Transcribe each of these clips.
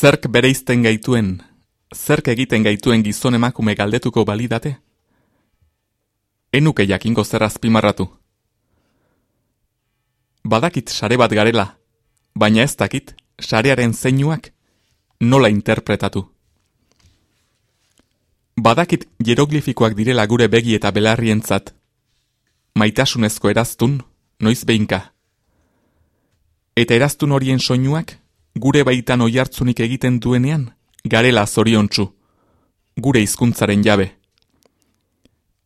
Zerk bereizten gaituen, zerk egiten gaituen gizon emakume galdetuko balidate? Enuke jakingo zer azpimarratu. Badakit sare bat garela, baina ez dakit sarearen zeinuak nola interpretatu. Badakit jeroglifikoak direla gure begi eta belarrientzat. Maitasunezko eraztun, noiz behinka. Eta eraztun horien soinuak gure baitan oihartzunik egiten duenean, garela zoriontsu, gure hizkuntzaren jabe.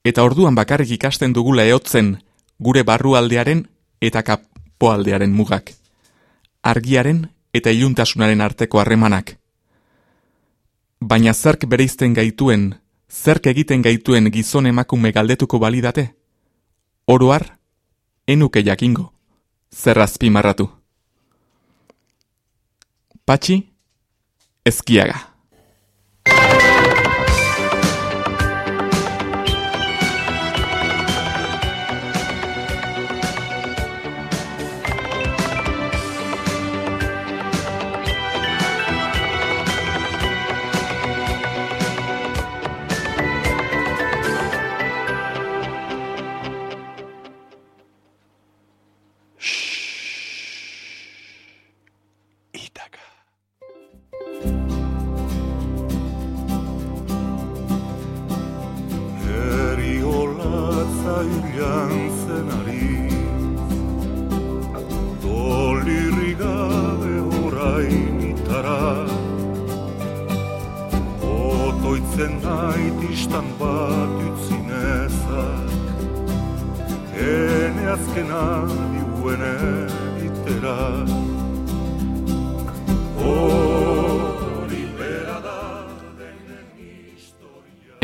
Eta orduan bakarrik ikasten dugula ehotzen gure barrualdearen eta kapoaldearen mugak. Argiaren eta iluntasunaren arteko harremanak. Baina zerk bereizten gaituen, zerk egiten gaituen gizon emakume galdetuko balidate? Oroar, enuke jakingo, zer azpimarratu. Pachi Esquiaga.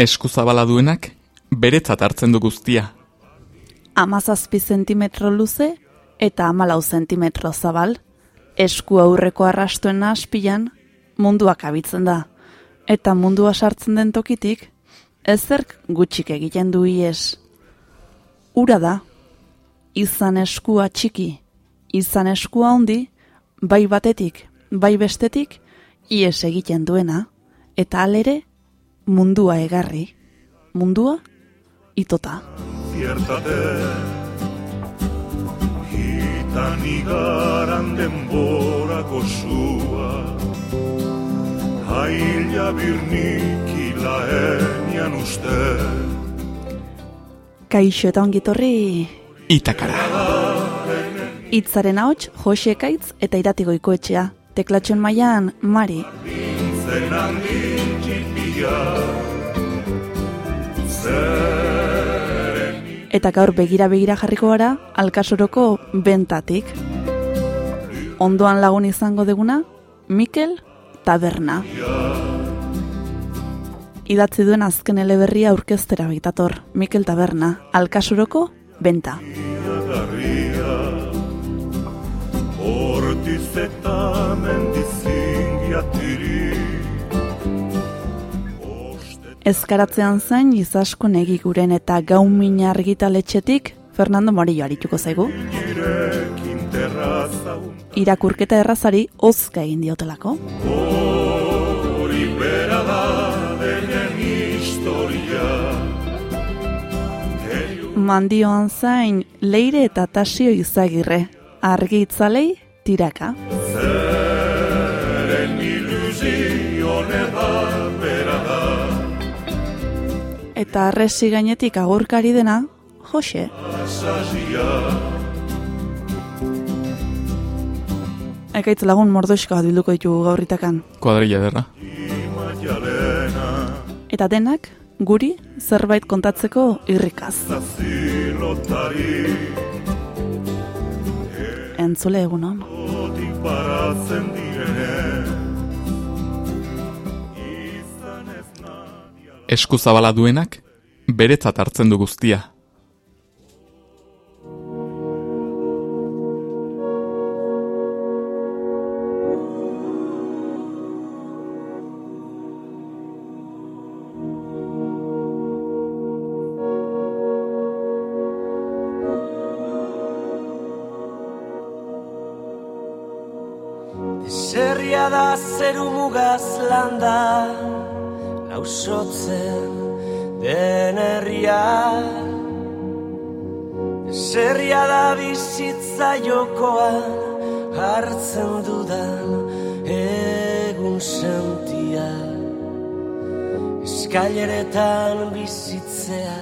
Eskuzabala duenak, beretzat hartzen du guztia. Amazazpi zentimetro luze eta amalau zentimetro zabal, esku aurreko arrastuen aspian munduak abitzen da. Eta mundua sartzen den tokitik, ezerk gutxik egiten du ies. Ura da, izan eskua txiki, izan eskua handi, bai batetik, bai bestetik, ies egiten duena, eta alere, mundua egarri, mundua itota. Ziertate, hitan igaran denborako zua, haila birnik ilaenian uste. Kaixo eta ongitorri, itakara. Itzaren ahots, Jose Kaitz eta iratigoiko etxea. Teklatxon mailan Mari. Eta gaur begira begira jarriko gara alkasoroko bentatik. Ondoan lagun izango deguna, Mikel Taberna. Idatzi duen azken eleberria aurkeztera baitator, Mikel Taberna, alkasuroko benta. Hortiz eta Ezkaratzean zain izasko negiguren eta gaumin argitaletxetik Fernando Morillo arituko zaigu. Irakurketa errazari ozka egin diotelako. Mandioan zain leire eta tasio izagirre, argi itzalei tiraka. Zeren eta arresi gainetik agurkari dena, Jose. Ekaitz lagun mordoizko bat bilduko ditugu gaurritakan. Kuadrilla derra. Eta denak, guri, zerbait kontatzeko irrikaz. Entzule egunon. eskuzabala duenak beretzat hartzen du guztia. Zerria da zeru mugaz landa Lausotzen den herria. Zerria da bizitza jokoan Hartzen dudan egun sentia. Eskaileretan bizitzea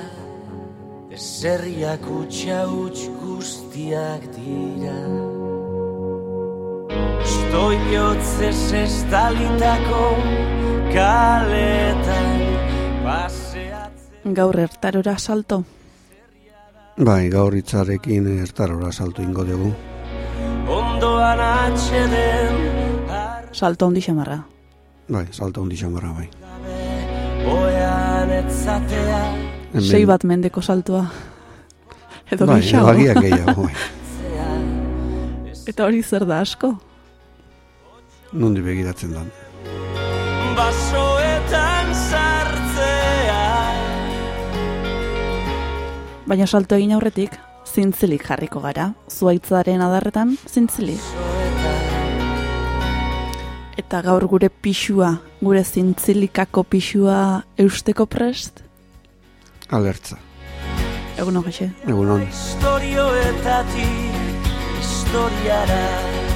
Zerriak utxa utx guztiak dira Stoi bihotzez estalitako kaletan paseatzen Gaur ertarora salto. Bai, gaur hitzarekin ertarora salto ingo dugu. Ondoan atxeden Salto handi xamarra. Bai, salto handi xamarra bai. Oean etzatea Hemen- Sei bat mendeko saltoa. Edo bai, gehiago, bai. Eta hori zer da asko. Nundi begiratzen da. Basoetan sartzea Baina salto egin aurretik, zintzilik jarriko gara. Zuaitzaren adarretan, zintzilik. Eta gaur gure pixua, gure zintzilikako pixua eusteko prest? Alertza. Egun hoxe. Egun on. Istorioetatik Historiara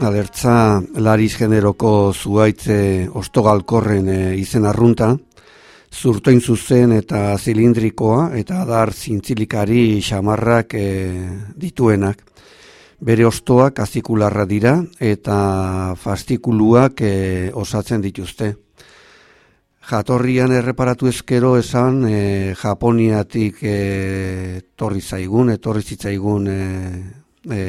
Alertza lariz generoko zuaitze ostogalkorren e, izen arrunta, zurtoin zuzen eta zilindrikoa eta adar zintzilikari xamarrak e, dituenak. Bere ostoak azikularra dira eta fastikuluak e, osatzen dituzte. Jatorrian erreparatu ezkero esan e, Japoniatik e, torri zaigun, etorri zitzaigun e, e,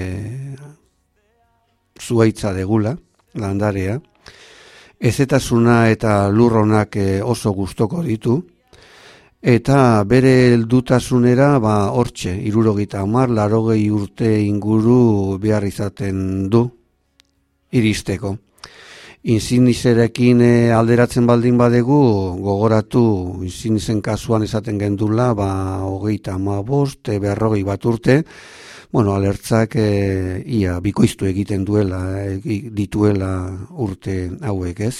zuaitza degula, landarea. Ezetasuna eta lurronak eh, oso gustoko ditu. Eta bere heldutasunera ba hortxe, irurogita hamar, larogei urte inguru behar izaten du iristeko. Insigniserekin eh, alderatzen baldin badegu, gogoratu insignizen kasuan esaten gendula, ba, hogeita ama bost, berrogei bat urte, bueno, alertzak e, ia bikoiztu egiten duela, egi- dituela urte hauek ez.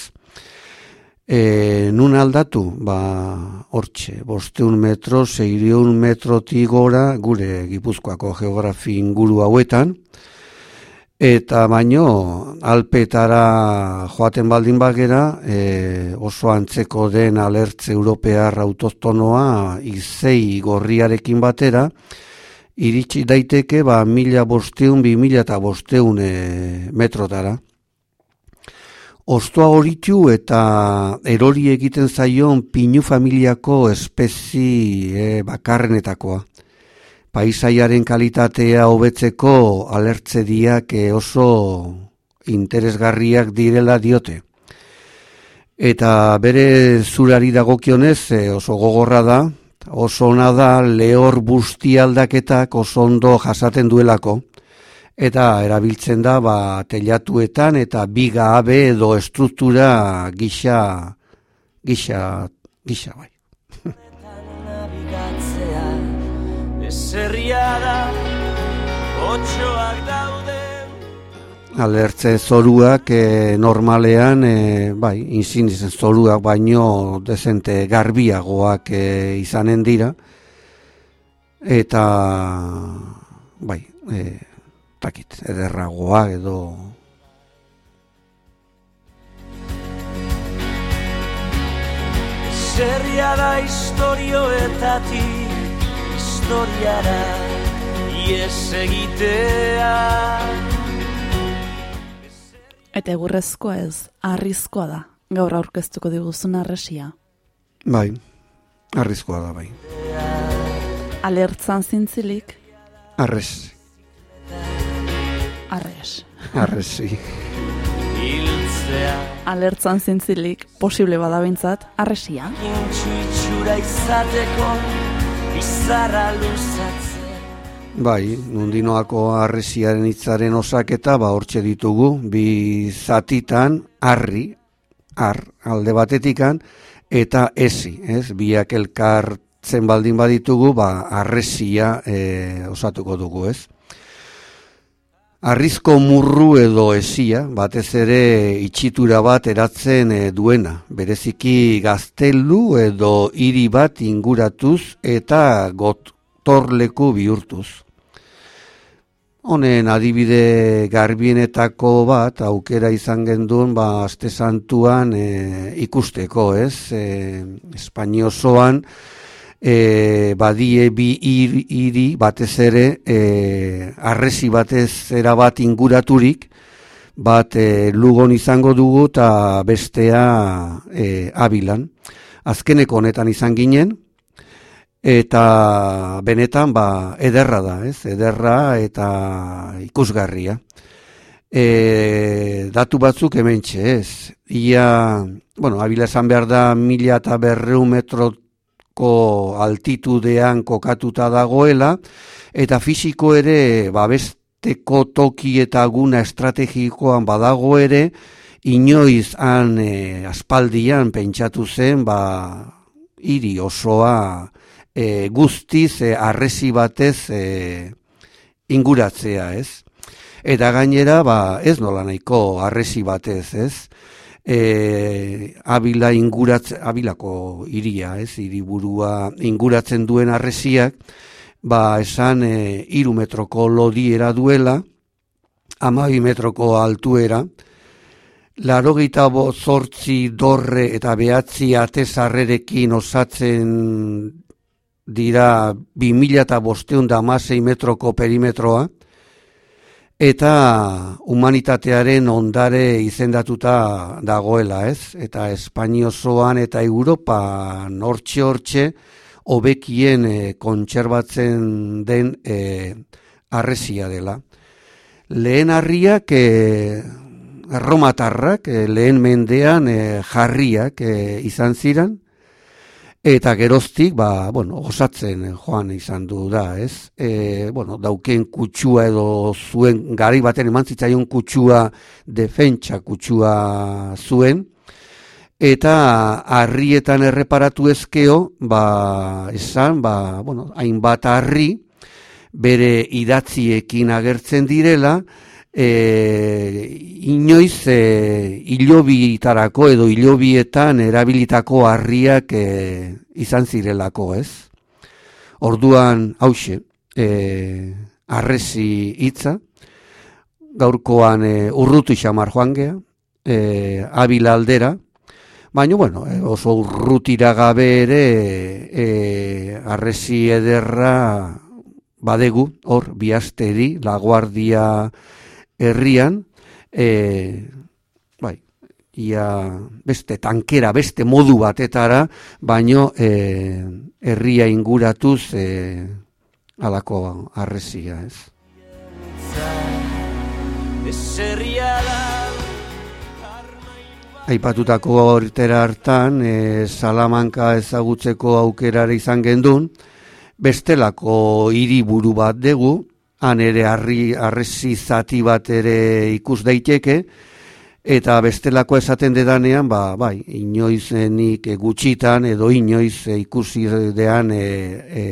E, nun aldatu? Ba, hortxe, bosteun metro, seireun metrotik gora, gure Gipuzkoako geografi inguru hauetan, eta baino, alpetara joaten baldin bagera, e, oso antzeko den alertze europear autostonoa izei gorriarekin batera, iritsi daiteke ba mila bosteun, bi mila eta bosteun e, metrotara. Ostoa horitu eta erori egiten zaion pinu familiako espezi e, bakarrenetakoa. Paisaiaren kalitatea hobetzeko alertzediak e, oso interesgarriak direla diote. Eta bere zurari dagokionez e, oso gogorra da, oso ona da lehor busti aldaketak oso ondo jasaten duelako eta erabiltzen da ba telatuetan eta biga abe edo estruktura gisa gisa gisa bai. Eserria da Otxoak dauden Alertze zoruak e, normalean e, bai insignizen zoruak baino dezente garbiagoak e, izanen dira. Eta bai e, takit, ederragoa edo Zerria da istorioetatik Historiara Ies egitea Eta egurrezkoa ez, arrizkoa da. Gaur aurkeztuko diguzun arresia. bai, arrizkoa da bai. Alertzan zintzilik, arres. arrezi. Hiltzea Alertzan zintzilik, posible badabintzat, arresia. Intxu itxura izateko Izarra luzatzea Bai, nundinoako arresiaren hitzaren osaketa, ba, hortxe ditugu, bi zatitan, arri, ar, alde batetikan, eta esi, ez, biak elkartzen baldin baditugu, ba, arresia e, osatuko dugu, ez. Arrizko murru edo esia, batez ere itxitura bat eratzen eh, duena, bereziki gaztelu edo hiri bat inguratuz eta gotorleku bihurtuz. Honen adibide garbienetako bat aukera izan genduen ba aste santuan eh, ikusteko, ez? E, Espainiosoan e, badie bi hiri batez ere e, arresi batez era bat inguraturik bat e, lugon izango dugu eta bestea e, abilan. Azkeneko honetan izan ginen eta benetan ba ederra da, ez? Ederra eta ikusgarria. E, datu batzuk hementxe, ez? Ia, bueno, abila esan behar da mila eta berreun metro ko altitudean kokatuta dagoela, eta fisiko ere babesteko toki eta guna estrategikoan badago ere, inoiz han e, aspaldian pentsatu zen, ba, hiri osoa e, guztiz e, arresi batez e, inguratzea, ez? Eta gainera, ba, ez nola nahiko arresi batez, ez? e, abila inguratz, abilako iria, ez, iriburua inguratzen duen arresiak, ba, esan e, iru metroko lodiera duela, amabi metroko altuera, laro zortzi dorre eta behatzi atezarrerekin osatzen dira bi mila eta bosteun da metroko perimetroa, eta humanitatearen ondare izendatuta dagoela, ez? Eta Espainiozoan eta Europa nortxe hortxe hobekien e, kontserbatzen den e, arresia dela. Lehen harriak e, erromatarrak, e, lehen mendean e, jarriak e, izan ziren, Eta geroztik, ba, bueno, osatzen joan izan du da, ez? E, bueno, dauken kutsua edo zuen, gari baten eman zitzaion kutsua, defentsa kutsua zuen, eta harrietan erreparatu ezkeo, ba, esan, ba, bueno, hainbat harri, bere idatziekin agertzen direla, e, inoiz e, ilobitarako edo ilobietan erabilitako harriak e, izan zirelako, ez? Orduan, hause, e, arrezi hitza, gaurkoan e, urrutu xamar joan geha, e, abila aldera, baina, bueno, e, oso urrutira gabe ere e, arrezi ederra badegu, hor, biasteri, laguardia herrian, e, bai, ia beste tankera, beste modu batetara, baino e, herria inguratuz e, alako arrezia, ez? Aipatutako horretera hartan, e, Salamanka ezagutzeko aukerare izan gendun, bestelako hiriburu bat dugu, han ere harri arresi zati bat ere ikus daiteke eta bestelako esaten dedanean ba bai inoizenik gutxitan edo inoiz ikusi dean e, e,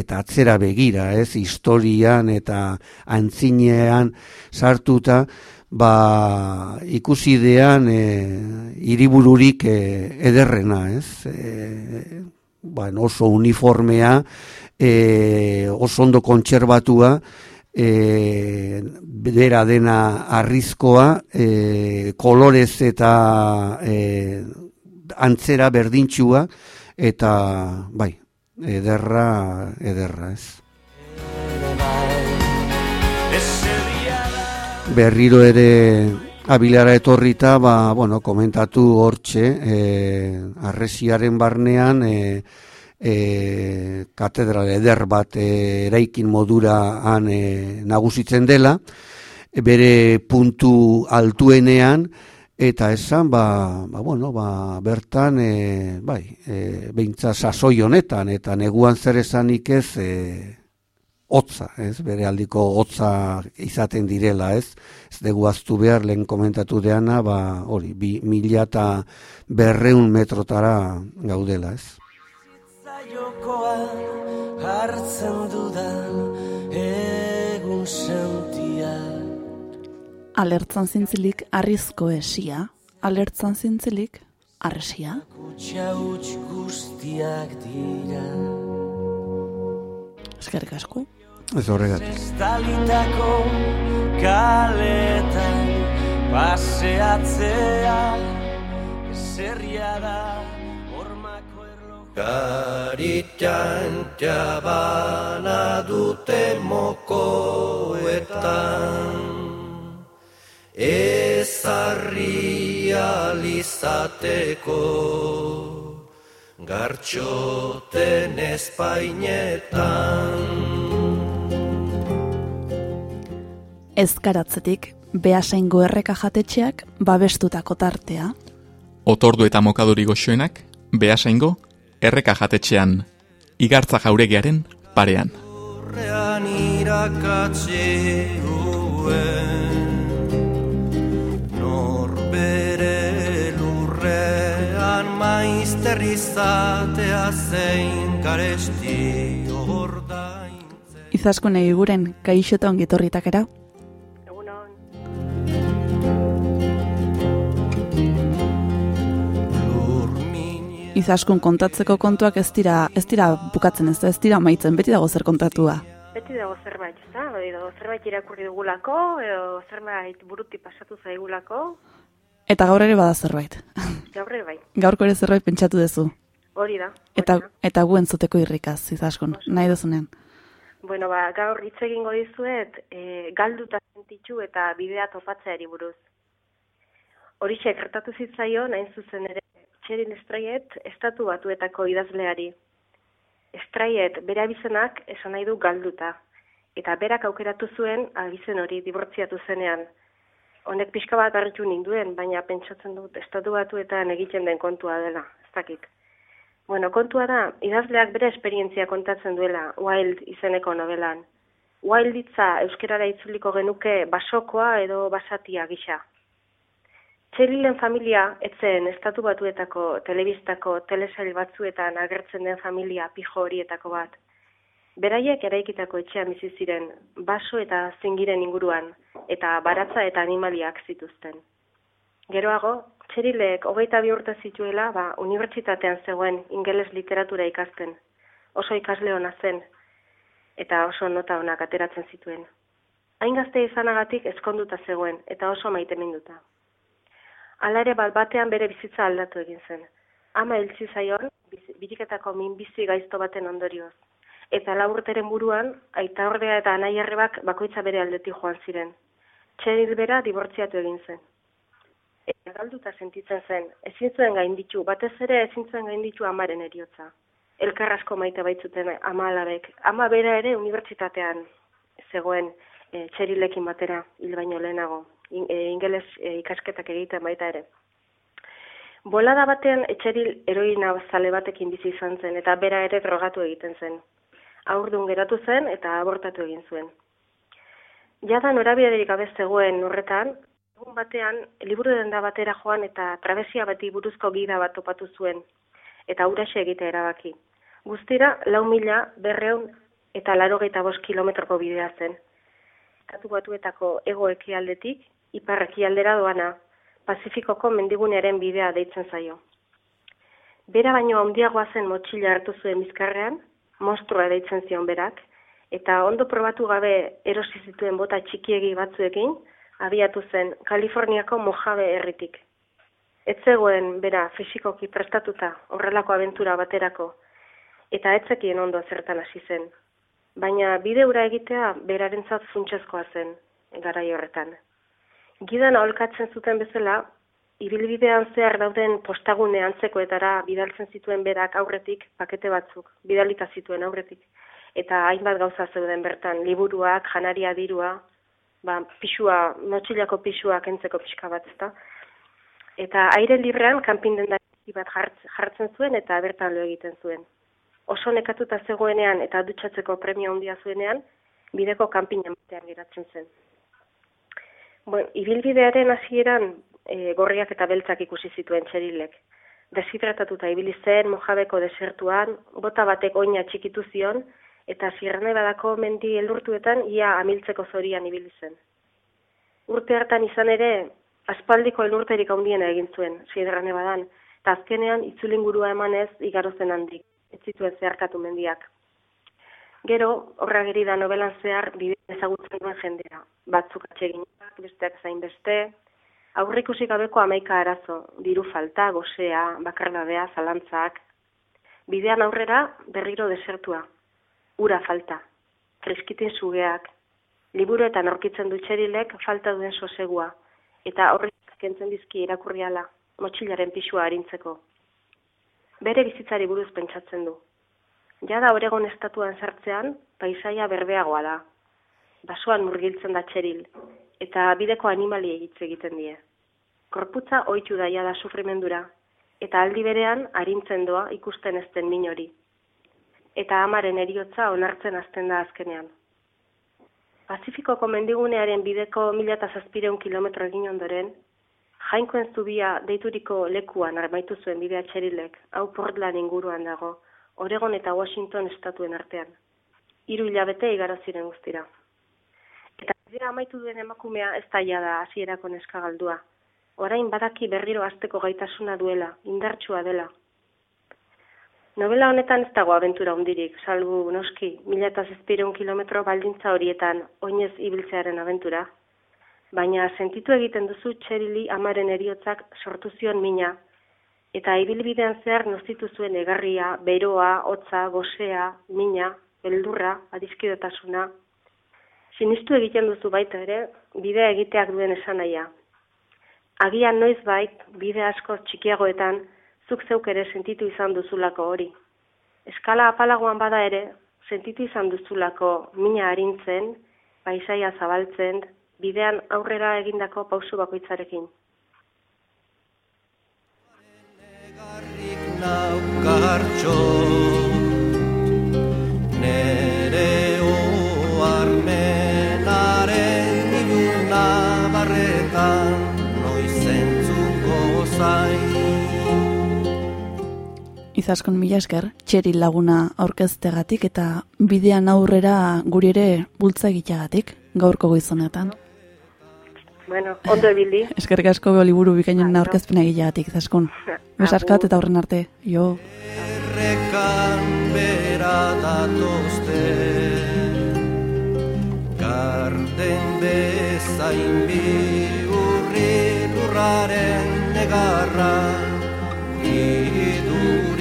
eta atzera begira ez historian eta antzinean sartuta ba ikusi dean e, hiribururik e, ederrena ez e, ba, oso uniformea e, oso ondo kontserbatua, e, bera dena arrizkoa, e, kolorez eta e, antzera berdintxua, eta bai, ederra, ederra ez. Berriro ere abilara etorrita, ba, bueno, komentatu hortxe, e, arresiaren barnean, e, e, katedral eder bat e, eraikin modura han e, nagusitzen dela, bere puntu altuenean, eta esan, ba, ba, bueno, ba, bertan, e, bai, e, behintza sasoi honetan, eta neguan zer esanik ez, e, hotza, ez, bere aldiko hotza izaten direla, ez, ez dugu aztu behar lehen komentatu deana, ba, hori, bi, mila eta berreun metrotara gaudela, ez jokoan hartzen dudan egun sentia Alertzan zintzilik arrizko esia, alertzan zintzilik arresia. Kutsa huts guztiak dira Eskerrik asko. Ez horregatik. Estalitako kaletan paseatzea Zerria da erlo Garitan jabana dute mokoetan Ezarri alizateko Gartxoten espainetan Ezkaratzetik behasaingo erreka jatetxeak babestutako tartea. Otordu eta mokaduri goxoenak, behasaingo, erreka jatetxean, igartza jauregiaren parean. Horrean irakatsi duen Norbere lurrean maizter izatea zein garesti ordaintzen Izaskun egiguren kaixo eta ongitorritakera. Egunon, Izaskun kontatzeko kontuak ez dira, ez dira bukatzen ez da, ez dira maitzen, beti dago zer kontatua. beti dago zerbait, ez da? Bai, dago zerbait irakurri dugulako, edo zerbait buruti pasatu zaigulako, Eta gaur ere bada zerbait. gaur ere bai, Gaurko ere zerbait pentsatu duzu. hori da. hori Eta, da. eta gu entzuteko irrikaz, Izaskun, nahi duzunean. Bueno, ba, gaur hitz egingo dizuet, e, galduta sentitu eta bidea topatzeari buruz. Horixe gertatu zitzaion, hain zuzen ere, Txerin Estraiet, estatu batuetako idazleari. Estraiet, bere abizenak esan nahi du galduta. Eta berak aukeratu zuen abizen hori dibortziatu zenean. Honek pixka bat harritu ninduen, baina pentsatzen dut estatu batuetan egiten den kontua dela, ez dakit. Bueno, kontua da, idazleak bere esperientzia kontatzen duela Wild izeneko novelan. Wild hitza euskerara itzuliko genuke basokoa edo basatia gisa. Txelilen familia etzen estatu batuetako telebistako telesail batzuetan agertzen den familia pijo horietako bat. Beraiek eraikitako etxean bizi ziren, baso eta zingiren inguruan, eta baratza eta animaliak zituzten. Geroago, Txerilek hogeita bi urte zituela, ba, unibertsitatean zegoen ingeles literatura ikasten. Oso ikasle ona zen, eta oso nota onak ateratzen zituen. Hain gazte izanagatik ezkonduta zegoen, eta oso maiteminduta. Hala ere bat batean bere bizitza aldatu egin zen. Ama hiltzi zaion, biriketako minbizi gaizto baten ondorioz. Eta lau urteren buruan, aita ordea eta anai arrebak bakoitza bere aldetik joan ziren. Txeril bera dibortziatu egin zen. Eta galduta sentitzen zen, ezin zuen gainditu, batez ere ezin zuen gainditu amaren eriotza. Elkar asko maite baitzuten ama alabek. Ama bera ere unibertsitatean zegoen e, txerilekin batera, hil baino lehenago, in, e, ingeles e, ikasketak egiten baita ere. Bolada batean etxeril heroina zale batekin bizi izan zen, eta bera ere drogatu egiten zen. Aurdun geratu zen eta abortatu egin zuen. Jada norabiderik gabe zegoen horretan, egun batean, liburu denda batera joan eta trabesia bati buruzko gida bat topatu zuen, eta uraxe egitea erabaki. Guztira, lau mila, berreun eta larogeita bost kilometroko bidea zen. Estatu batuetako ego ekialdetik, ipar ekialdera doana, Pazifikoko mendigunearen bidea deitzen zaio. Bera baino handiagoa zen motxila hartu zuen bizkarrean, monstrua deitzen zion berak, eta ondo probatu gabe erosi zituen bota txikiegi batzuekin, abiatu zen Kaliforniako Mojave herritik. Ez zegoen bera fisikoki prestatuta horrelako abentura baterako, eta etzekien ondo zertan hasi zen. Baina bide hura egitea berarentzat funtsezkoa zen garai horretan. Gidan aholkatzen zuten bezala, ibilbidean zehar dauden postagune antzekoetara bidaltzen zituen berak aurretik pakete batzuk, bidalita zituen aurretik. Eta hainbat gauza zeuden bertan, liburuak, janaria dirua, ba, pisua, motxilako pisua kentzeko pixka bat, ezta? Eta aire librean kanpin denda bat jartz- jartzen zuen eta bertan lo egiten zuen. Oso nekatuta zegoenean eta dutxatzeko premia handia zuenean, bideko kanpinan batean geratzen zen. Bueno, ibilbidearen hasieran e, gorriak eta beltzak ikusi zituen txerilek. Deshidratatuta ibili zen Mojabeko desertuan, bota batek oina txikitu zion, eta Sierra Nevadako mendi elurtuetan ia amiltzeko zorian ibili zen. Urte hartan izan ere, aspaldiko elurterik handiena egin zuen, siederrane badan, eta azkenean itzulingurua emanez igarozen handik, ez zituen zeharkatu mendiak. Gero, horra geri da novelan zehar bide ezagutzen duen jendea. Batzuk atseginak, besteak zain beste, aurrikusi gabeko amaika arazo, diru falta, gozea, bakardadea, zalantzak. Bidean aurrera berriro desertua, ura falta, kreskitin zugeak, liburuetan aurkitzen du txerilek falta duen sosegua, eta horrek kentzen dizki irakurriala, motxilaren pisua harintzeko. Bere bizitzari buruz pentsatzen du, Jada oregon estatuan sartzean, paisaia berbeagoa da. Basoan murgiltzen da txeril, eta bideko animali egitze egiten die. Korputza ohitu daia da sufrimendura, eta aldi berean arintzen doa ikusten ezten min hori. Eta amaren eriotza onartzen azten da azkenean. Pazifikoko mendigunearen bideko mila eta zazpireun kilometro egin ondoren, jainkoen zubia deituriko lekuan armaitu zuen bidea txerilek, hau Portland inguruan dago, Oregon eta Washington estatuen artean. Hiru hilabete igaro ziren guztira. Eta bidea amaitu duen emakumea ez da hasierako neska galdua. Orain badaki berriro hasteko gaitasuna duela, indartsua dela. Novela honetan ez dago abentura hundirik, salbu noski, mila eta kilometro baldintza horietan oinez ibiltzearen abentura. Baina sentitu egiten duzu txerili amaren eriotzak sortu zion mina, eta ibilbidean zehar nozitu zuen egarria, beroa, hotza, gozea, mina, beldurra, adiskidotasuna. Sinistu egiten duzu baita ere, bidea egiteak duen esanaia. Agian noiz bait, bide asko txikiagoetan, zuk zeuk ere sentitu izan duzulako hori. Eskala apalagoan bada ere, sentitu izan duzulako mina harintzen, paisaia zabaltzen, bidean aurrera egindako pausu bakoitzarekin. Naukartxo Nere oarmenaren iluna barretan Noizentzuko zain Izaskon mila esker, txeri laguna aurkeztegatik eta bidean aurrera guri ere bultza egiteagatik gaurko goizonetan. Bueno, ondo ebili. Eskerrik asko beho liburu bikainen aurkezpena egileagatik, zaskun. Besarkat eta horren arte, jo. Errekan bera datozte Garden bezain bi urri lurraren negarra iduri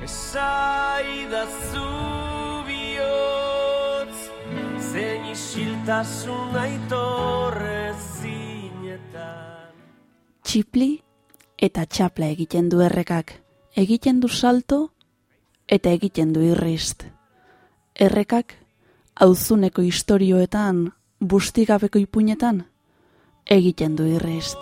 Esaidazu bihotz, zein isiltasun aitorre zinetan. Txipli eta txapla egiten du errekak. Egiten du salto eta egiten du irrist. Errekak auzuneko istorioetan, bustigabeko ipuinetan, egiten du irrist.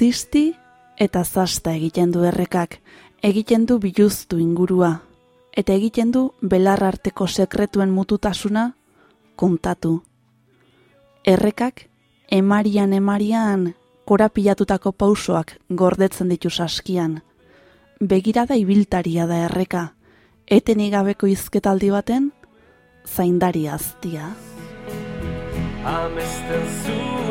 Zizti eta zasta egiten du errekak, egiten du biluztu ingurua, eta egiten du belar arteko sekretuen mututasuna kontatu. Errekak emarian emarian korapilatutako pausoak gordetzen ditu saskian. Begirada ibiltaria da erreka, etenik gabeko izketaldi baten, zaindari aztia. Amesten zuenari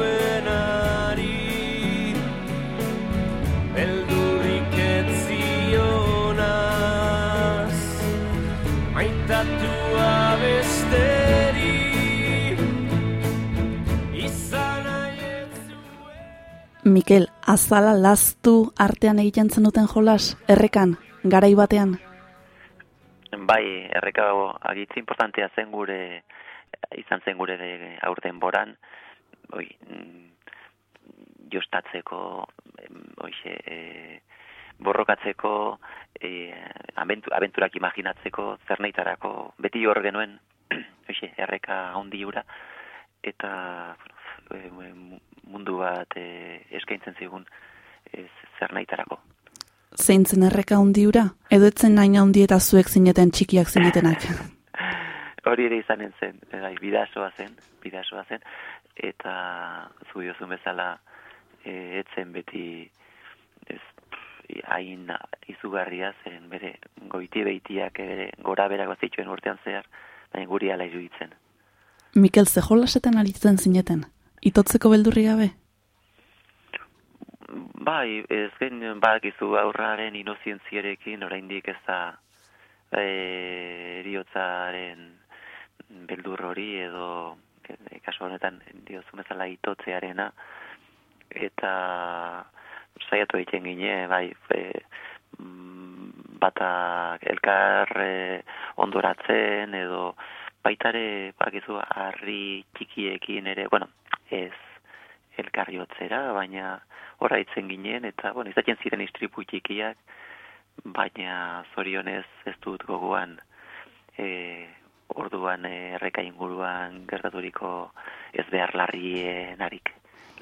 Mikel, azala laztu artean egiten zenuten jolas, errekan, garai batean? Bai, erreka agitzi importantea zen gure, izan zen gure de, aurten boran, oi, mm, jostatzeko, oixe, e, borrokatzeko, e, abentu, abenturak imaginatzeko, zerneitarako, beti hor genuen, hoxe, erreka handi hura, eta bueno, e, mundu bat e, eskaintzen zigun e, zerneitarako. Zeintzen erreka hundiura? Edo etzen nahi handi eta zuek zineten txikiak zinetenak? Hori ere izanen zen, bai, bidasoa zen, bidasoa zen, eta zu diozun bezala e, etzen beti ez, hain izugarria zen bere goiti beitiak ere gora berako zituen urtean zehar, baina guri ala iruditzen. Mikel, ze jolasetan aritzen zineten? Itotzeko beldurri gabe? Bai, ez gen badakizu aurraren inozientziarekin oraindik ez da e, eriotzaren beldur hori edo kasu honetan diozu bezala itotzearena eta saiatu egiten gine, bai, e, mm, bata elkar e, ondoratzen edo baitare bakizu harri txikiekin ere, bueno, ez elkarriotzera, baina horraitzen ginen, eta, bueno, izaten ziren istripu txikiak, baina zorionez ez dut gogoan e, orduan e, erreka inguruan gertaturiko ez behar larrien harik,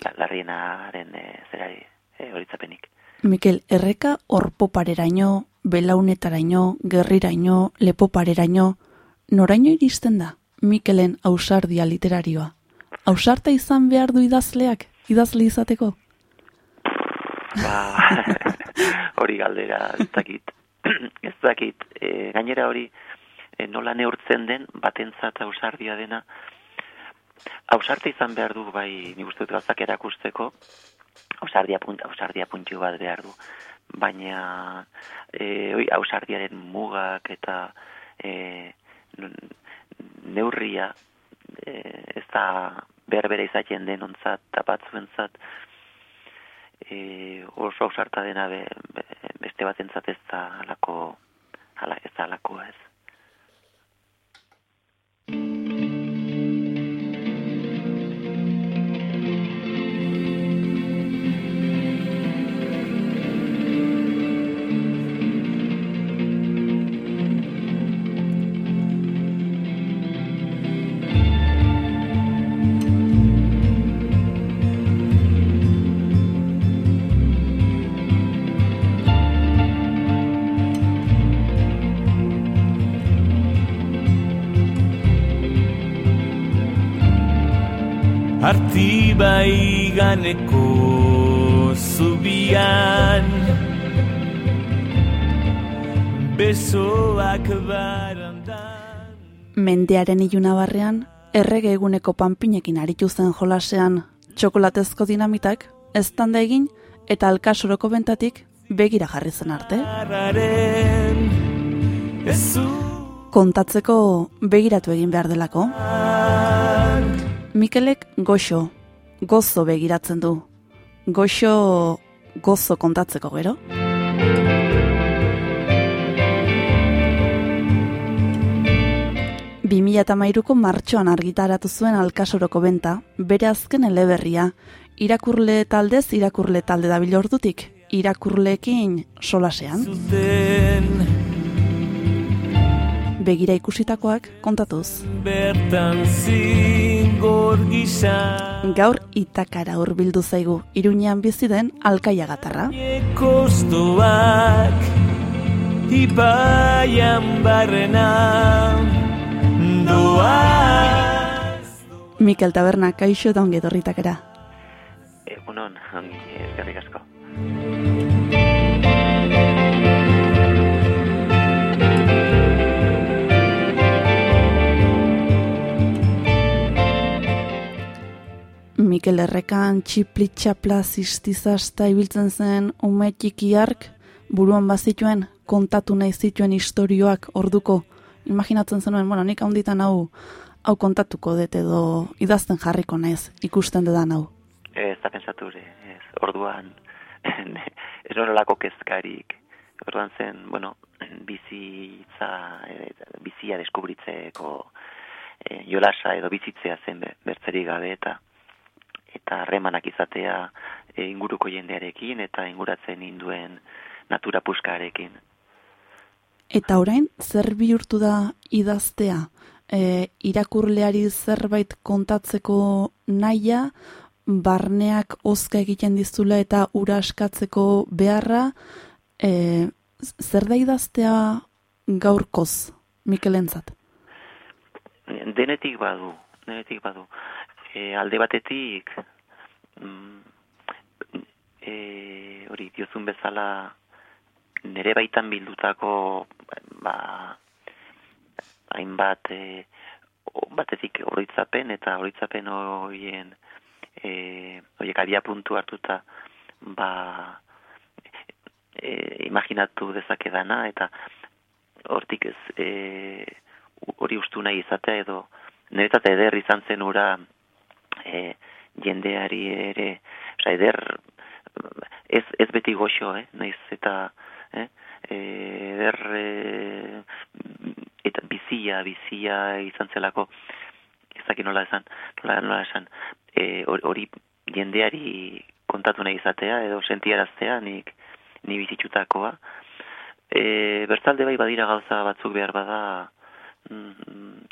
la, larrienaren e, zerari e, horitzapenik. Mikel, erreka orpopareraino, belaunetaraino, gerriraino, lepopareraino, noraino iristen da Mikelen ausardia literarioa? Ausarta izan behar du idazleak, idazle izateko? Ba, hori galdera, ez dakit. ez dakit, e, gainera hori e, nola neurtzen den, batentzat ausardia dena, ausarte izan behar du, bai, nik uste dut gauzak erakusteko, ausardia, punt, ausardia puntu bat behar du. Baina, e, oi, ausardiaren mugak eta e, neurria ez da berbera izaten denontzat, eta batzuentzat, e, oso ausarta dena be, be, beste batentzat ez da alako, ala, ez da alakoa ez. Artibai ganeko zubian Besoak barandan Mendearen iluna barrean, errege eguneko panpinekin aritu zen jolasean txokolatezko dinamitak, eztanda egin eta alkasoroko bentatik begira jarri zen arte. Kontatzeko begiratu egin behar delako. Mikelek goxo, gozo begiratzen du. Goxo, gozo kontatzeko gero. Bi mila eta mairuko martxoan argitaratu zuen alkasoroko benta, bere azken eleberria, irakurle taldez irakurle talde dabil ordutik, irakurleekin solasean, zuten begira ikusitakoak kontatuz. Bertan zingor gisa Gaur itakara hurbildu zaigu, iruñean bizi den alkaiagatarra. kostoak Ipaian barrena Doaz Mikel Taberna, kaixo da ongi etorritakera. Egunon, ongi, eskerrik asko. Mikel errekan txiplitxapla zistizasta ibiltzen zen ume txikiark, buruan bazituen kontatu nahi zituen istorioak orduko. Imaginatzen zenuen, bueno, nik handitan hau hau kontatuko dut edo idazten jarriko naiz ikusten dedan hau. Ez da pensatu ere, ez, orduan, ez norolako kezkarik, orduan zen, bueno, bizitza, bizia deskubritzeko eh, jolasa edo bizitzea zen be- bertzerik gabe eta eta harremanak izatea eh, inguruko jendearekin eta inguratzen induen natura puskarekin. Eta orain, zer bihurtu da idaztea? E, irakurleari zerbait kontatzeko naia, barneak ozka egiten dizula eta ura askatzeko beharra, e, zer da idaztea gaurkoz, Mikelentzat? Denetik badu, denetik badu. E, alde batetik, mm, e, hori diozun bezala, nere baitan bildutako, ba, hainbat, e, batetik horitzapen eta horitzapen horien, e, horiek adia puntu hartuta, ba, e, imaginatu dezakedana eta hortik ez e, hori ustu nahi izatea edo niretzat eder izan zen ura e, jendeari ere oza, eder ez, ez beti goxo, eh? naiz eta eh? E, eder e, eta bizia, bizia izan zelako ezaki nola esan, nola, nola esan e, hori- jendeari kontatu nahi izatea edo sentiaraztea nik ni bizitutakoa e, bertalde bai badira gauza batzuk behar bada mm,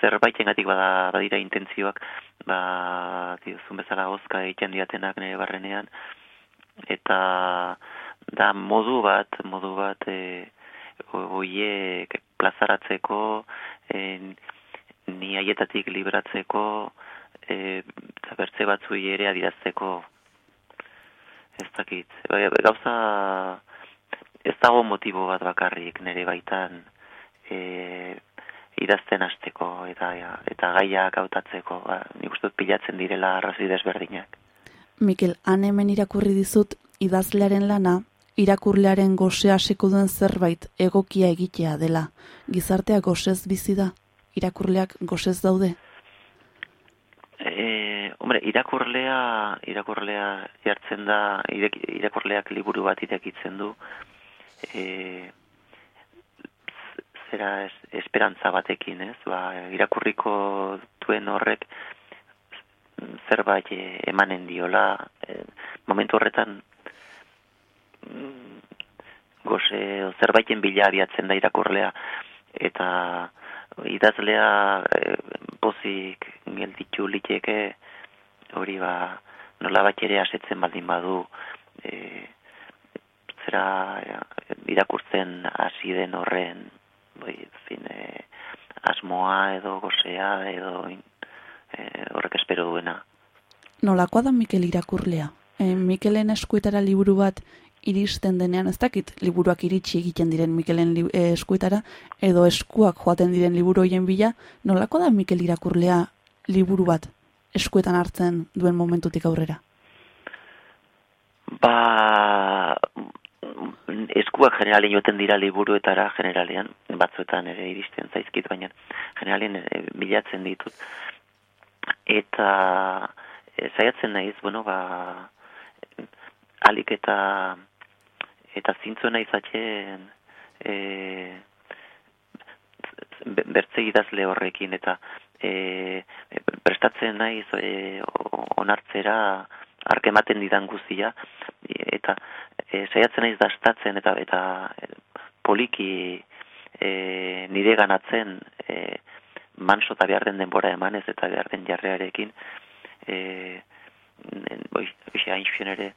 zerbaitengatik bada badira intentzioak ba diozun bezala hozka egiten diatenak nire barrenean. Eta da modu bat modu bat e, hoiek plazaratzeko e, ni haietatik libratzeko e, eta bertze batzuei ere adirazteko ez dakit. Bai, gauza ez dago motibo bat bakarrik nire baitan e, idazten hasteko eta eta gaiak hautatzeko ba, nik uste dut pilatzen direla arrazoi desberdinak Mikel, han hemen irakurri dizut idazlearen lana, irakurlearen gosea aseko duen zerbait egokia egitea dela. Gizartea gosez bizi da, irakurleak gosez daude. E, hombre, irakurlea, irakurlea jartzen da, irakurleak liburu bat irekitzen du, e, z- zera es, esperantza batekin, ez? Ba, irakurriko duen horrek zerbait eh, emanen diola, e, momentu horretan mm, goze, zerbaiten bila abiatzen da irakurlea, eta idazlea e, pozik gelditu liteke hori ba nola bat ere asetzen baldin badu e, zera irakurtzen hasi den horren bai, fin, e, asmoa edo gozea edo e, horrek espero duena Nolakoa da Mikel irakurlea? E, Mikelen eskuetara liburu bat iristen denean, ez dakit, liburuak iritsi egiten diren Mikelen li, e, eskuetara, edo eskuak joaten diren liburu hoien bila, nolako da Mikel irakurlea liburu bat eskuetan hartzen duen momentutik aurrera? Ba, eskuak generalin joten dira liburuetara generalean, batzuetan ere iristen zaizkit, baina generalin e, bilatzen ditut. Eta e, saiatzen naiz, bueno, ba, alik eta eta zintzo naiz atxen e, be- bertze idazle horrekin eta e, prestatzen naiz e, onartzera ark ematen didan guztia e, eta e, saiatzen naiz dastatzen eta eta e, poliki e, nire ganatzen e, manso eta behar den denbora emanez eta behar den jarrearekin e, Oixe, hain ere,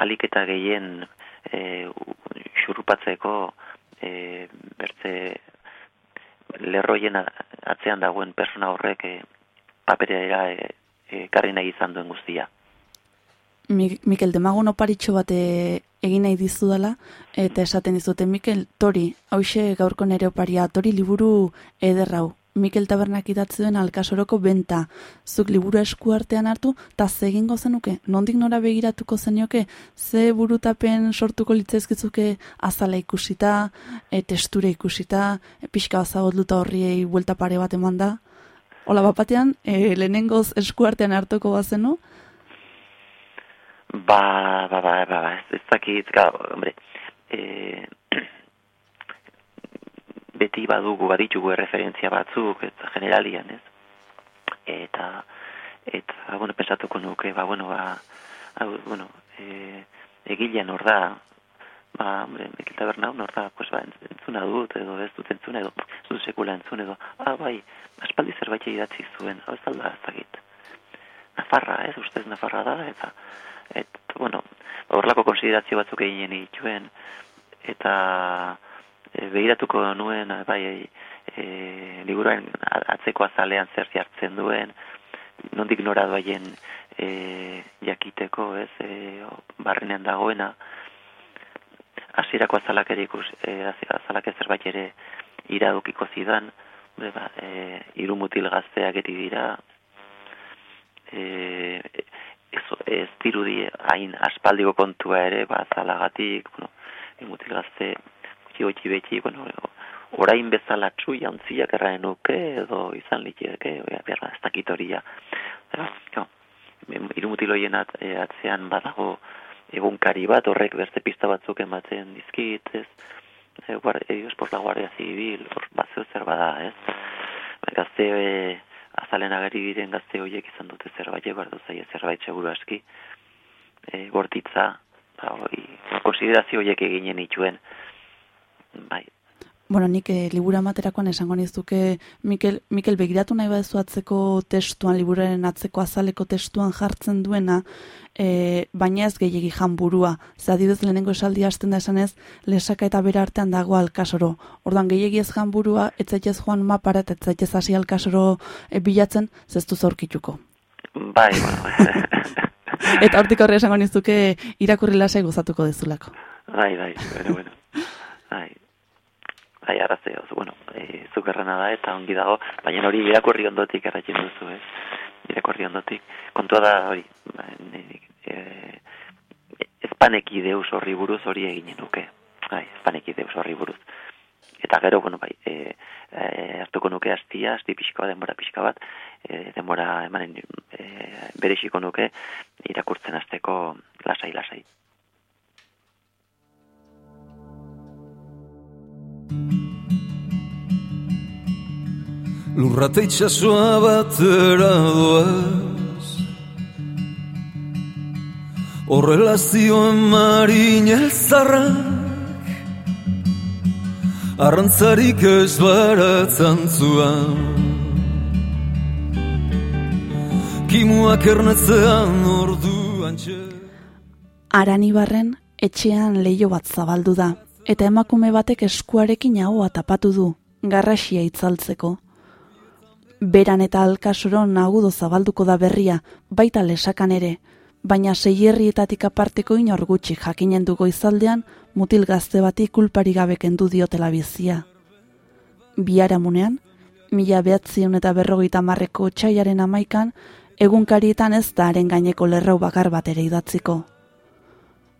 alik eta gehien e, xurupatzeko e, bertze lerroien atzean dagoen persona horrek e, paperera e, ekarri nahi izan duen guztia. Mi- Mikel, demagun oparitxo bat e, egin nahi dizudala, eta esaten dizute, Mikel, tori, hause gaurko nere oparia, tori liburu ederrau. Mikel Tabernak idatzi duen alkasoroko benta. Zuk liburu esku artean hartu, eta ze egingo zenuke? Nondik nora begiratuko zenioke? Ze burutapen sortuko litzaizkizuke azala ikusita, e, testura ikusita, e, pixka bazagotluta horriei buelta pare bat eman da? Ola bapatean, e, lehenengoz esku artean hartuko bazenu, Ba, ba, ba, ba, ba, ez, ez dakit, hombre, e, beti badugu, baditugu erreferentzia batzuk, eta generalian, ez? Eta, eta, bueno, pensatuko nuke, ba, bueno, ba, hau, bueno, e, egilean hor da, ba, hombre, Mikel Taberna hor da, pues, ba, entzuna dut, edo ez dut entzuna, edo ez dut sekula entzun, edo, ah, bai, aspaldi zerbait idatzi zuen, hau ez alda ez dakit. Nafarra, ez, ustez Nafarra da, eta, et, bueno, horrelako konsiderazio batzuk eginen dituen, eta e, behiratuko nuen, bai, e, liburuen atzeko azalean zer hartzen duen, nondik nora doaien e, jakiteko, ez, e, barrenean dagoena, hasierako azalak ere ikus, e, azalak zerbait ere iradukiko zidan, be, ba, e, iru mutil gazteak eti dira, e, ez, ez dirudi hain aspaldiko kontua ere, ba, azalagatik, bueno, mutil gazte, gutxi beti, bueno, orain bezala txu jantziak erraen nuke, edo izan liteke, berra, ez dakit horia. Jo, iru mutiloien at, e, atzean badago, egunkari bat, horrek beste pista batzuk ematen dizkit, ez? E, guar, e, esport la guardia zibil, hor bat zer bada, ez? Gazte, e, azalen agari diren gazte horiek izan dute zerbait, ebar duzai zerbait seguru aski, e, gortitza, ba, hori, konsiderazio horiek eginen ituen, bai, Bueno, nik e, libura materakoan esango nizuke Mikel, Mikel begiratu nahi badezu atzeko testuan, liburaren atzeko azaleko testuan jartzen duena, e, baina ez gehiagi jan burua. Zer adibez lehenengo esaldi hasten da esanez, lesaka eta bera artean dago alkasoro. Orduan gehiagi ez jan burua, etzaitez joan mapara eta etzaitez hasi alkasoro e, bilatzen, zeztu zaurkituko. Bai, bueno. eta hortik horre esango nizuke irakurri lasai gozatuko dezulako. Bai, bai, bueno, bueno. Bai, arraze, oso, bueno, e, zukerrena da eta ongi dago, baina hori irakurri ondotik erratzen duzu, ez? Irakurri ondotik. Kontua da, hori, ba, e, ezpaneki deus horri buruz hori eginen nuke. Bai, ezpaneki deus horri buruz. Eta gero, bueno, bai, e, e, hartuko nuke astia, asti pixka bat, denbora pixka bat, e, denbora emanen e, berexiko nuke, irakurtzen hasteko lasai, Lurrate itxasua batera doaz. Horrelazioen marin elzarrak. Arrantzarik ez baratzen zuan. Kimuak ernetzean ordu antxe Aranibarren etxean leio bat zabaldu da, eta emakume batek eskuarekin ahoa tapatu du, garrasia itzaltzeko. Beran eta alkasoron nagudo zabalduko da berria, baita lesakan ere, baina seierrietatik aparteko inor gutxi jakinen dugo izaldean, mutil gazte bati kulpari gabe kendu diotela bizia. Biaramunean, mila behatzion eta berrogeita marreko txaiaren amaikan, egunkarietan ez da haren gaineko lerrau bakar bat ere idatziko.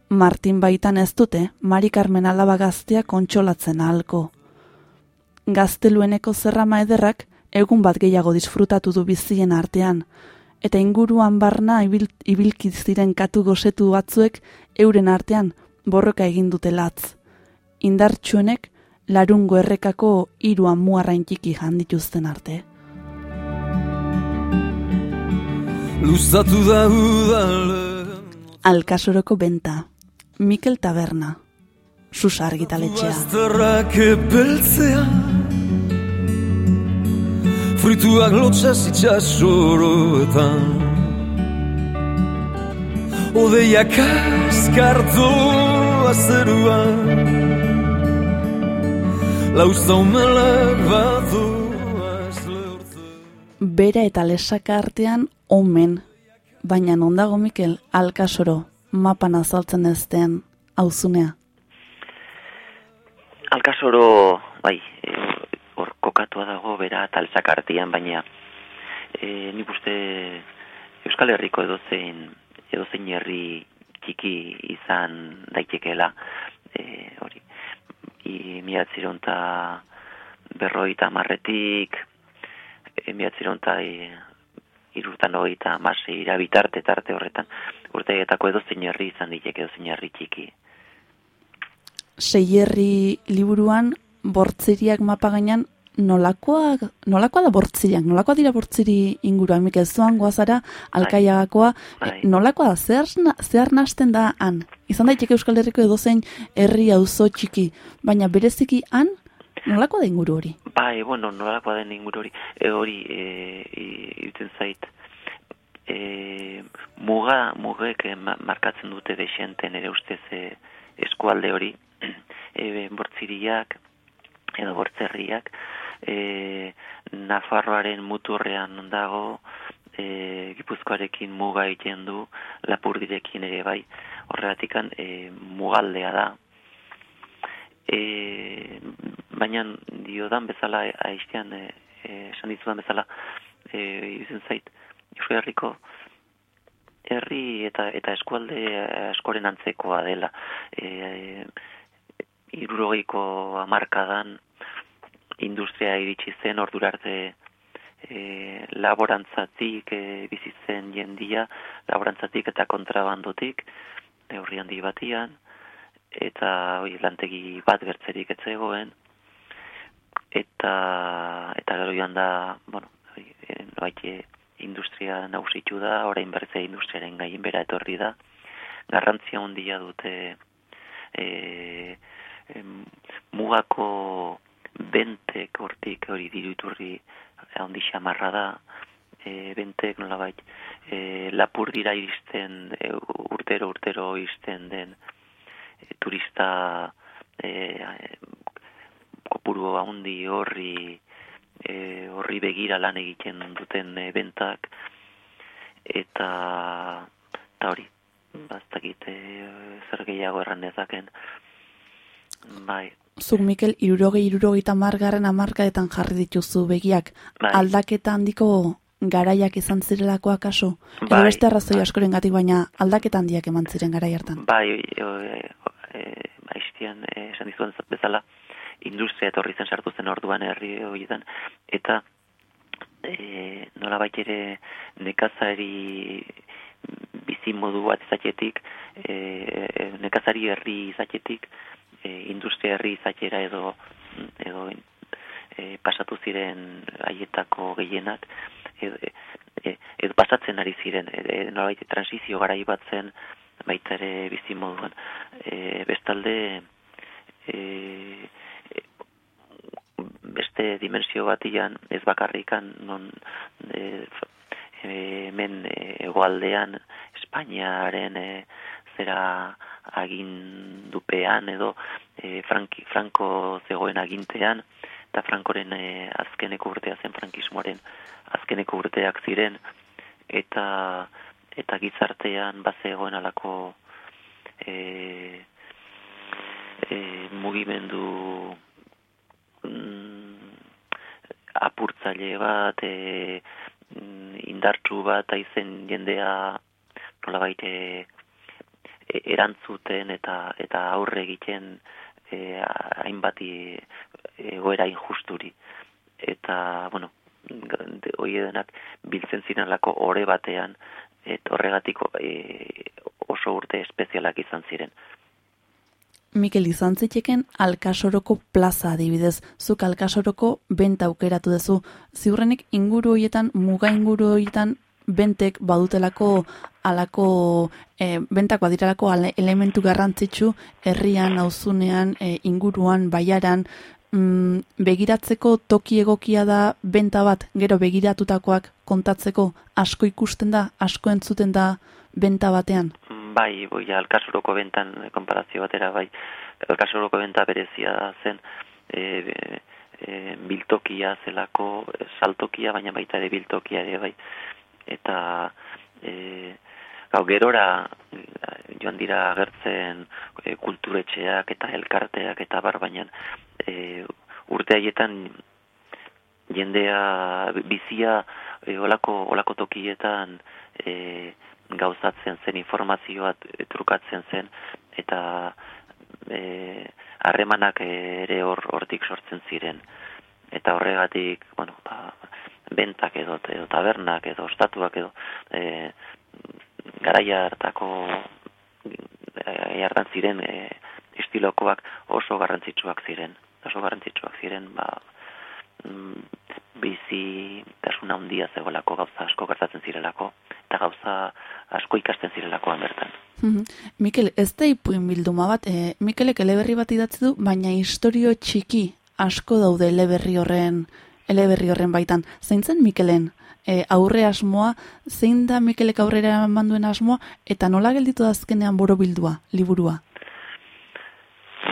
Martin baitan ez dute, Mari Carmen alaba gaztea kontsolatzen ahalko. Gaztelueneko zerrama ederrak, egun bat gehiago disfrutatu du bizien artean, eta inguruan barna ibil, ibilki ziren katu gozetu batzuek euren artean borroka egin dute latz. Indartsuenek larungo errekako hiru muarrain txiki jandituzten arte. Luzatu da udale Alkasoroko benta, Mikel Taberna, Sus argitaletxea. Bazterrak epeltzea Frituak lotxaz itxasoroetan Odeiak askartu azeruan. Lauza umelak batu Bera eta lesaka artean omen, baina nondago Mikel? Alkasoro mapan azaltzen ezten auzunea. Alkasoro, bai, kokatua dago bera talzak artean, baina e, nik uste Euskal Herriko edozein, edozein herri txiki izan daitekeela, e, hori, i miatzironta berroita marretik, e, miatzironta e, irurtan hogeita masei bitarte tarte horretan, urteetako edozein herri izan diteke edozein herri txiki. Seierri liburuan bortzeriak mapa gainean nolakoa, nolakoa da bortziriak, nolakoa dira bortziri ingurua, Mikel, zuan goazara, alkaiagakoa, Bai. nolakoa da, zer, zer nasten da han? Izan daiteke Euskal Herriko edozein herri auzo txiki, baina bereziki han, nolakoa da inguru hori? Bai, bueno, nolakoa den inguru hori, e, hori e, e, zait, e, muga, mugek e, ma- markatzen dute desenten ere ustez e, eskualde hori, e, bortziriak, edo bortzerriak, e, Nafarroaren muturrean dago, e, Gipuzkoarekin muga egiten du, Lapurdirekin ere bai, horregatikan e, mugaldea da, e, baina diodan bezala e, aiztean e, e, esan dizudan bezala e, izen zait Euskal Herriko herri eta eta eskualde askoren antzekoa dela. E, irurogeiko amarkadan industria iritsi zen ordura arte e, laborantzatik e, bizi zen jendia laborantzatik eta kontrabandotik neurri handi batian eta oi, lantegi bat bertzerik ez zegoen. Eta eta gero joan da bueno oi, e, e, industria nausitu da orain bertzea industriaren gain bera etorri da. Garrantzia handia dute e, em, mugako bentek hortik hori diruiturri handi xamarra da e, bentek nolabait e, lapurdira iristen e, urtero urtero iristen den e, turista e, kopuru handi horri e, horri begira lan egiten duten e, bentak. Eta eta hori bastakit e, zer gehiago erran dezaken. Bai Zuk, Mikel, irurogei, irurogeita margarren amarkaetan jarri dituzu begiak. Bai. Aldaketa handiko garaiak izan zirelakoa kaso? Edo Bai, beste arrazoi bai. askoren gatik, baina aldaketa handiak eman ziren garai hartan. Bai, e, e, aiztian e, esan dizuen bezala, industria etorri zen sartu zen orduan herri horietan, eta e, nola ere nekazari bizi modu bat izatetik, e, nekazari herri izatetik, e, industria herri izatera edo, edo e, pasatu ziren haietako gehienak, edo, e, edo pasatzen ari ziren, e, e, nolabait transizio garai bat zen baita ere bizi moduan. E, bestalde, e, e, beste dimensio batian, ez bakarrikan, non e, e, hemen e, hegoaldean Espainiaren e, zera agindupean edo e, Franki, Franco zegoen agintean eta Frankoren e, azkeneko urtea zen frankismoaren azkeneko urteak ziren eta eta gizartean bazegoen alako e, e, mugimendu mm, apurtzaile bat e, mm, indartsu bat aizen jendea nolabait e- erantzuten eta eta aurre egiten e, hainbat i- egoera injusturi eta bueno hoi denak biltzen zirelako ore batean eta horregatik e, oso urte espezialak izan ziren Mikel izan zitekeen alkasoroko plaza adibidez. Zuk alkasoroko benta aukeratu duzu. Ziurrenik inguru horietan, muga inguru horietan, bentek badutelako alako, e, bentak badiralako elementu garrantzitsu herrian, auzunean, e, inguruan, baiaran, mm, begiratzeko toki egokia da benta bat, gero begiratutakoak kontatzeko asko ikusten da, asko entzuten da benta batean. Bai, boi, alkasuroko bentan eh, konparazio batera, bai, alkasuroko benta berezia zen, e, e, biltokia zelako, saltokia, baina baita ere biltokia ere, bai, eta e, gau, gerora joan dira agertzen e, kulturetxeak eta elkarteak eta bar, baina e, urte haietan jendea bizia e, olako, olako tokietan e, gauzatzen zen informazioa trukatzen zen eta e, harremanak ere hor hortik sortzen ziren. Eta horregatik bueno ba, bentak edo, edo tabernak edo ostatuak edo e, garaia hartako hartan ziren e, estilokoak oso garrantzitsuak ziren oso garrantzitsuak ziren ba, mm, bizi tasuna handia zegoelako gauza asko gertatzen zirelako eta gauza asko ikasten zirelakoan bertan. Mhm. Mikel, ez da ipuin bilduma bat, e, Mikelek eleberri bat idatzi du, baina historio txiki asko daude eleberri horren, eleberri horren baitan. Zein zen Mikelen e, aurre asmoa, zein da Mikelek aurrera eman duen asmoa, eta nola gelditu da azkenean borobildua, liburua?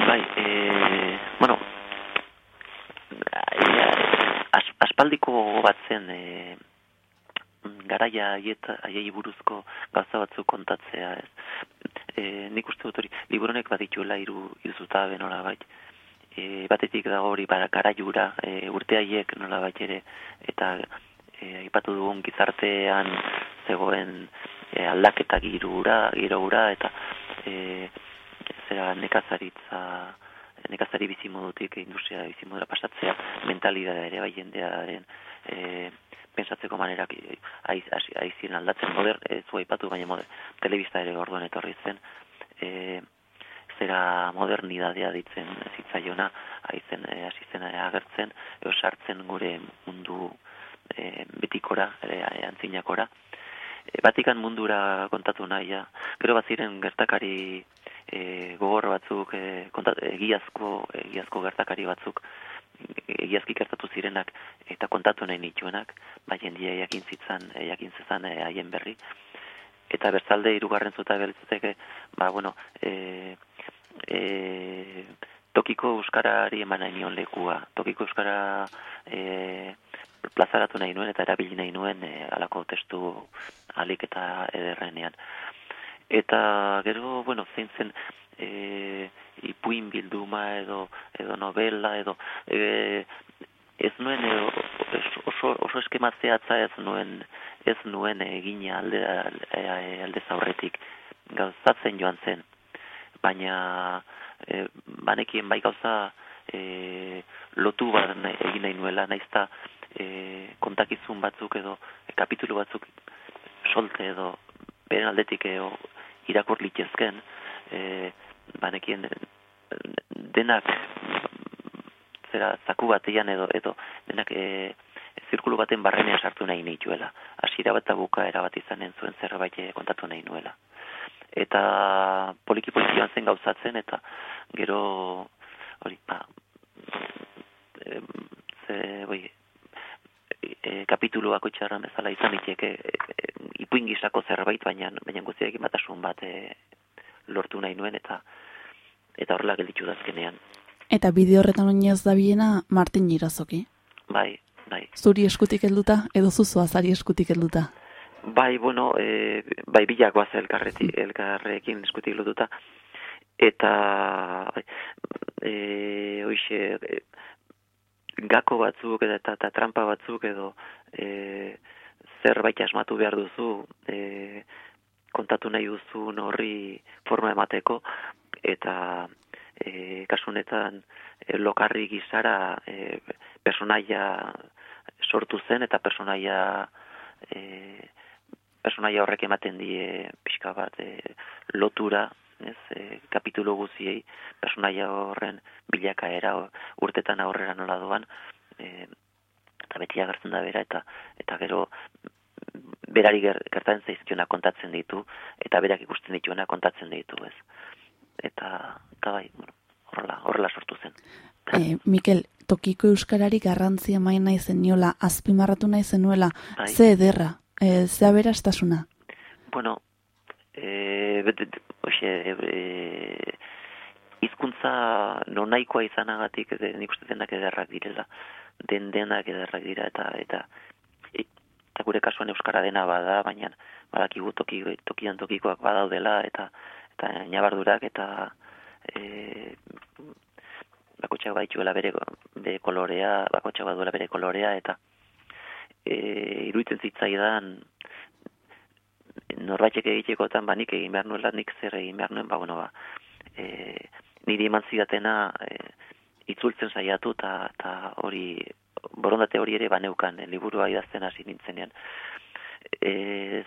Bai, e, bueno, as, aspaldiko bat zen e, garaia aieta aiei buruzko gauza batzuk kontatzea ez. E, nik uste dut hori, liburonek badituela hiru izuta nola bai. E, batetik dago hori bara garaiura, e, urte haiek nola bai ere, eta e, aipatu dugun gizartean zegoen e, aldaketa girura, girura, eta e, zera nekazaritza, nekazari bizimodutik industria bizimodura pasatzea mentalidadea ere bai jendearen e, pensatzeko manerak aizien aldatzen moder, e, zu aipatu baina moder, telebista ere orduan etorri zen, e, zera modernidadea ditzen zitzaiona, aizen e, hasi agertzen, eo sartzen gure mundu e, betikora, ere antzinakora. E, batikan mundura kontatu nahi, gero bat ziren gertakari e, gogor batzuk, e, kontat, egiazko, egiazko gertakari batzuk, egiazki gertatu zirenak eta kontatu nahi nituenak, bai jendia jakin zitzan, jakin zezan eh, haien berri. Eta bertzalde irugarren zuta bertzuteke, ba, bueno, e, e, tokiko euskarari eman nahi nion lekua. Tokiko euskara e, plazaratu nahi nuen eta erabili nahi nuen e, alako testu alik eta ederrenean. Eta gero, bueno, zein zen, e, ipuin bilduma edo edo novela edo e, ez nuen e, oso, oso eskematzeatza ez nuen ez nuen egina alde, alde zaurretik gauzatzen joan zen baina e, banekien bai gauza e, lotu bat egin nahi nuela naizta e, kontakizun batzuk edo e, kapitulu batzuk solte edo beren aldetik edo irakur litezken e, banekien denak zera zaku batean edo edo denak e, zirkulu baten barrenean sartu nahi nituela. Hasiera bat buka era bat izanen zuen zerbait kontatu nahi nuela. Eta poliki poliki zen gauzatzen eta gero hori e, ze oi e, kapitulu bako txarra bezala izan diteke e, e, ipuin zerbait baina baina guztiak batasun bat e, lortu nahi nuen eta eta horrela gelditu dazkenean. Eta bideo horretan oinez da biena Martin Irazoki. Bai, bai. Zuri eskutik helduta edo zuzoa zari eskutik helduta? Bai, bueno, e, bai bilak guaz elkarreti, elkarrekin eskutik helduta. Eta, e, oixe, e, gako batzuk eta, eta, trampa batzuk edo e, zerbait asmatu behar duzu, e, kontatu nahi duzu horri forma emateko, eta e, kasunetan e, lokarri gizara e, personaia sortu zen eta personaia e, personaia horrek ematen die pixka bat e, lotura ez, e, kapitulo guziei personaia horren bilakaera urtetan aurrera nola doan e, eta beti agertzen da bera eta eta gero berari gertatzen zaizkiona kontatzen ditu eta berak ikusten dituena kontatzen ditu ez eta eta bai, bueno, horrela, horrela sortu zen. E, Mikel, tokiko euskarari garrantzi emain nahi zeniola, azpimarratu nahi zenuela, bai. ze ederra, e, ze aberastasuna? Bueno, e, oxe, e, izkuntza nonaikoa izanagatik, de, nik uste denak ederrak direla, den denak ederrak dira, eta eta eta gure kasuan euskara dena bada, baina badakigu toki, tokian tokikoak badaudela, eta eta nabardurak eta e, bakotxak baituela bere, bere kolorea, bakotxak baduela bere kolorea eta e, iruditzen zitzaidan norbaitek egitekotan ba nik egin behar nuela nik zer egin behar nuen ba bueno ba e, niri eman zidatena e, itzultzen saiatu eta hori borondate hori ere baneukan e, liburua idazten hasi nintzenean. E,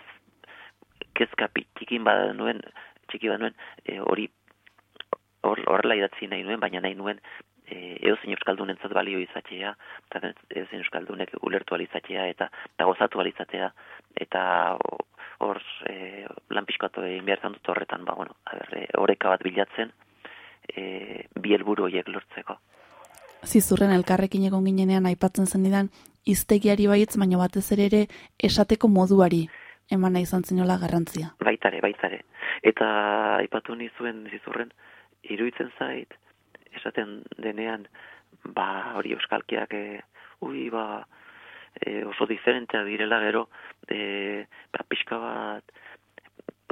kezka pitikin bada nuen txiki bat nuen, e, hori horrela idatzi nahi nuen, baina nahi nuen e, edozein euskaldun entzat balio izatea, eta edozein euskaldunek ulertu alizatea, eta, eta gozatu alizatea, eta hor e, lan pixkoatu egin behar dut horretan, ba, bueno, e, horeka bat bilatzen, e, bi helburu horiek lortzeko. Zizurren elkarrekin egon ginenean aipatzen zen didan, iztegiari baietz, baina batez ere ere esateko moduari eman nahi izan zinola garrantzia. Baitare, baitare. Eta aipatu nizuen zizurren, iruditzen zait, esaten denean, ba, hori euskalkiak, e, ui, ba, e, oso diferentea direla gero, e, ba, pixka bat,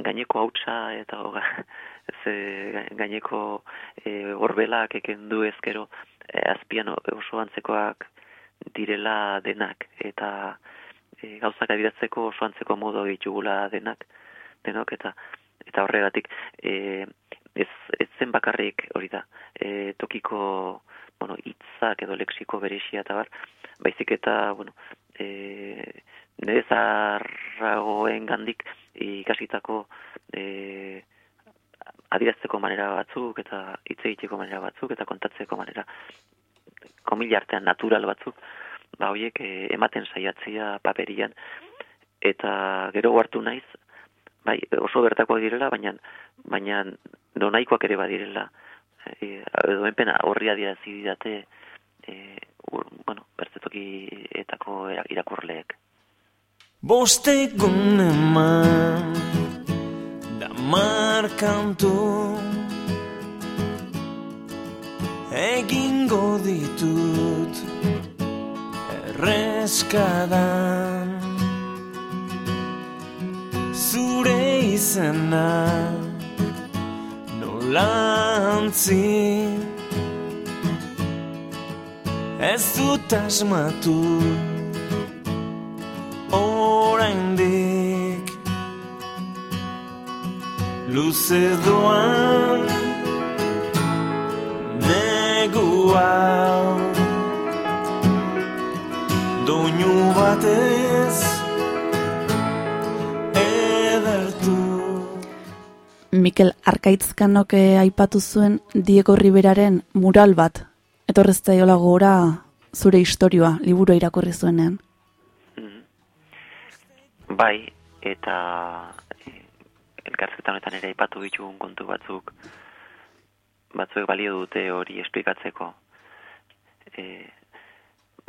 gaineko hautsa eta oga, ze, gaineko e, orbelak eken du ezkero, e, azpian oso antzekoak direla denak, eta e, gauzak adiratzeko oso antzeko modu ditugula denak, denok, eta eta horregatik e, ez, ez zen bakarrik hori da e, tokiko bueno, itzak edo lexiko berexia eta bar. Baizik eta bueno, e, nire zarragoen gandik ikasitako e, adirazteko manera batzuk eta hitz egiteko manera batzuk eta kontatzeko manera komila artean natural batzuk ba hoiek e, ematen saiatzia paperian. Eta gero hartu naiz bai, oso bertakoak direla, baina baina donaikoak ere badirela. E, edo enpena horri adierazi didate e, ur, bueno, bertzetoki etako irakurleek. Bostegun eman da markantu egingo ditut erreskadan zure izena nolantzi ez dut asmatu oraindik luze doan negua doinu batez Mikel Arkaitzkanok aipatu zuen Diego Riberaren mural bat. Etorrez da gora zure historioa, liburu irakurri zuenean. Mm-hmm. Bai, eta e, elkarzetan honetan ere aipatu ditugun kontu batzuk, batzuek balio dute hori esplikatzeko. E,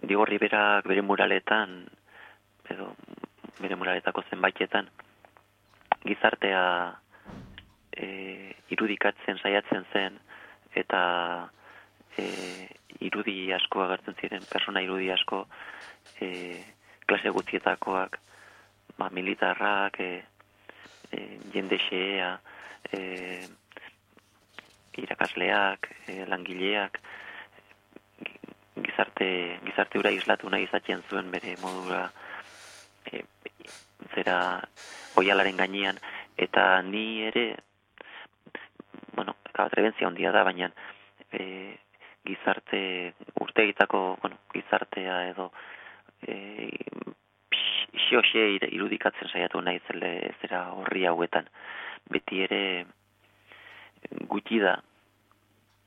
Diego Riberak bere muraletan, edo bere muraletako zenbaitetan, gizartea e, irudikatzen saiatzen zen eta e, irudi asko agertzen ziren persona irudi asko e, klase gutxietakoak ba, militarrak e, e, jende xea e, irakasleak e, langileak gizarte gizarte ura islatu nahi izatzen zuen bere modura e, zera oialaren gainean. Eta ni ere bueno, trebentzia handia da, baina e, gizarte urtegitako, bueno, gizartea edo e, xe irudikatzen saiatu nahi zele zera horri hauetan. Beti ere gutxi da,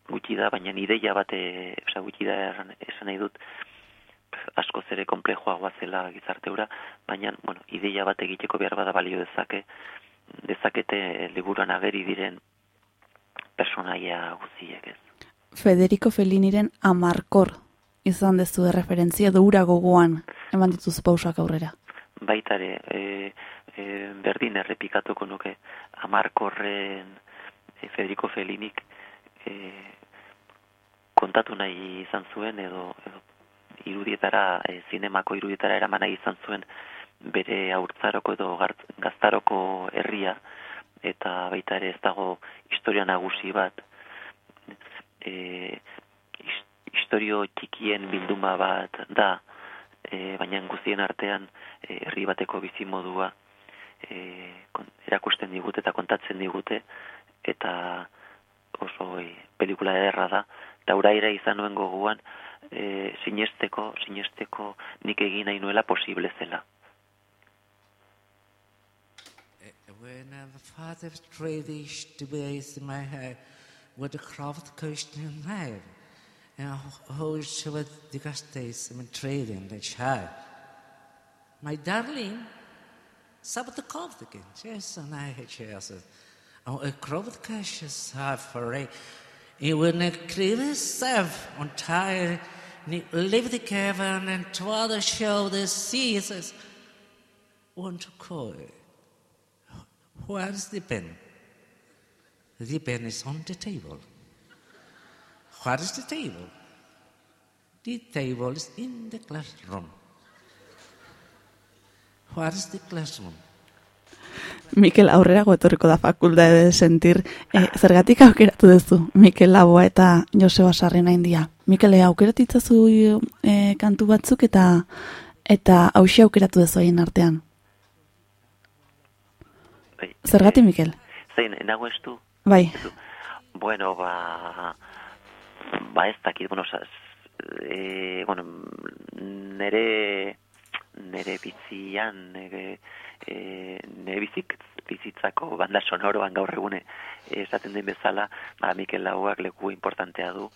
gutxi da, baina ideia bate, oza, gutxi da esan nahi dut, asko zere komplejoagoa zela gizarteura, baina, bueno, ideia bat egiteko behar bada balio dezake, dezakete liburuan ageri diren personaia guziek ez. Federico Felliniren amarkor izan dezu de referentzia dura gogoan eman dituz pausak aurrera. Baitare, e, e, berdin errepikatuko nuke amarkorren e, Federico Fellinik e, kontatu nahi izan zuen edo, edo irudietara, e, zinemako irudietara eraman nahi izan zuen bere aurtzaroko edo gaztaroko herria, eta baita ere ez dago historia nagusi bat. E, historio txikien bilduma bat da e, baina guztien artean e, herri bateko bizi modua e, erakusten digute eta kontatzen digute eta oso e, pelikula ederra da. Eta uraira izan nuen goguan e, sinesteko, sinesteko nik egin nahi nuela posible zela when uh, the father's tradition to in my head with a craft Christian knife and a whole show of the castes and trading the child. My darling, Sabbath the craft again. Yes, and I have chosen. Our a craft Christian knife for it. It will not clear itself on tire, leave the cavern and to other show the seas. Want to call. Where's the pen? The pen is on the table. Where is the table? The table is in the classroom. Where is the classroom? Mikel aurrerago etorriko da fakulta de sentir. E, zergatik aukeratu duzu, Mikel Laboa eta Joseba Sarrena india. Mikel, aukeratitzazu e, kantu batzuk eta eta hausia aukeratu duzu haien artean. Bai, Zergatik, Mikel? Zein, nago estu? Bai, Bueno, ba... Ba ez dakit, bueno, sa, e, bueno, nere nere bizian, nere, e, nere bizik, bizitzako banda sonoroan gaur egune esaten den bezala, ba, Mikel Lauak leku importantea du.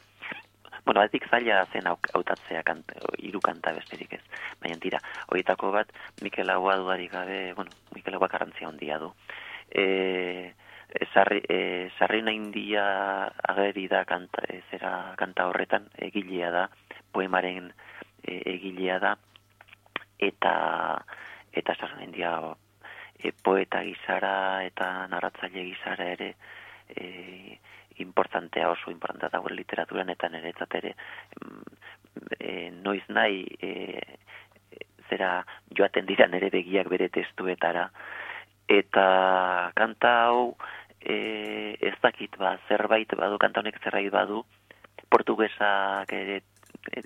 Bueno, adetik zaila zen hautatzea kanta, hiru kanta besterik ez. Baina tira, horietako bat, Mikel Laua dudarik gabe, bueno, Mikel Laua garrantzia handia du. E, sarri, e, sarrina india ageri da kanta, e, zera kanta horretan, egilea da, poemaren e, egilea da, eta eta sarrina india e, poeta gizara eta narratzaile gizara ere e, importantea oso importantea da gure literaturan eta niretzat ere mm, e, noiz nahi e, zera joaten dira nere begiak bere testuetara eta kanta hau e, ez dakit ba, zerbait badu, kanta honek zerbait badu, portugesak ere e,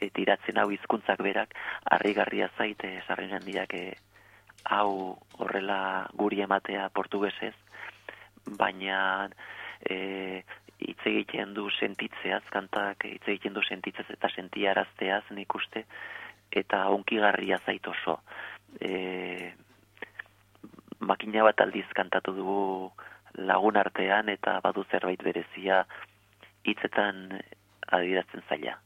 e, tiratzen hau hizkuntzak berak, harrigarria zaite sarren handiak e, hau horrela guri ematea portugesez, baina e, hitz egiten du sentitzeaz, kantak hitz egiten du sentitzeaz eta sentiarazteaz nik uste, eta onkigarria zait oso. E, makina bat aldiz kantatu dugu lagun artean eta badu zerbait berezia hitzetan adierazten zaila.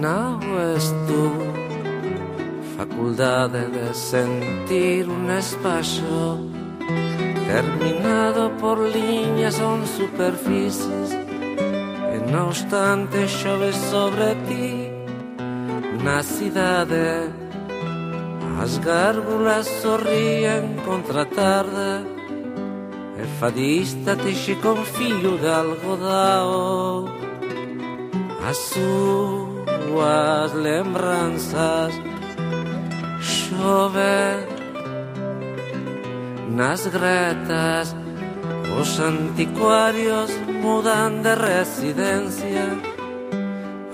No es tu facultad de sentir un espacio terminado por líneas son superficies no obstante chove sobre ti na cidade as gárgulas sorrien contra a tarde. E fadista texe con fio de algodao as súas lembranzas chove nas gretas Los anticuarios mudan de residencia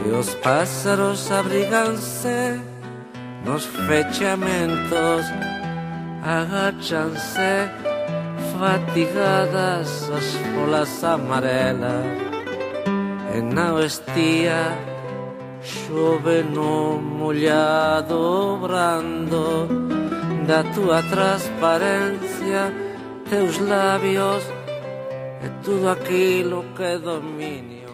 y los pájaros abriganse, los fechamentos agachanse, fatigadas las olas amarelas. En la vestía chove no brando da tua transparencia, teus labios e tudo aquilo que dominio.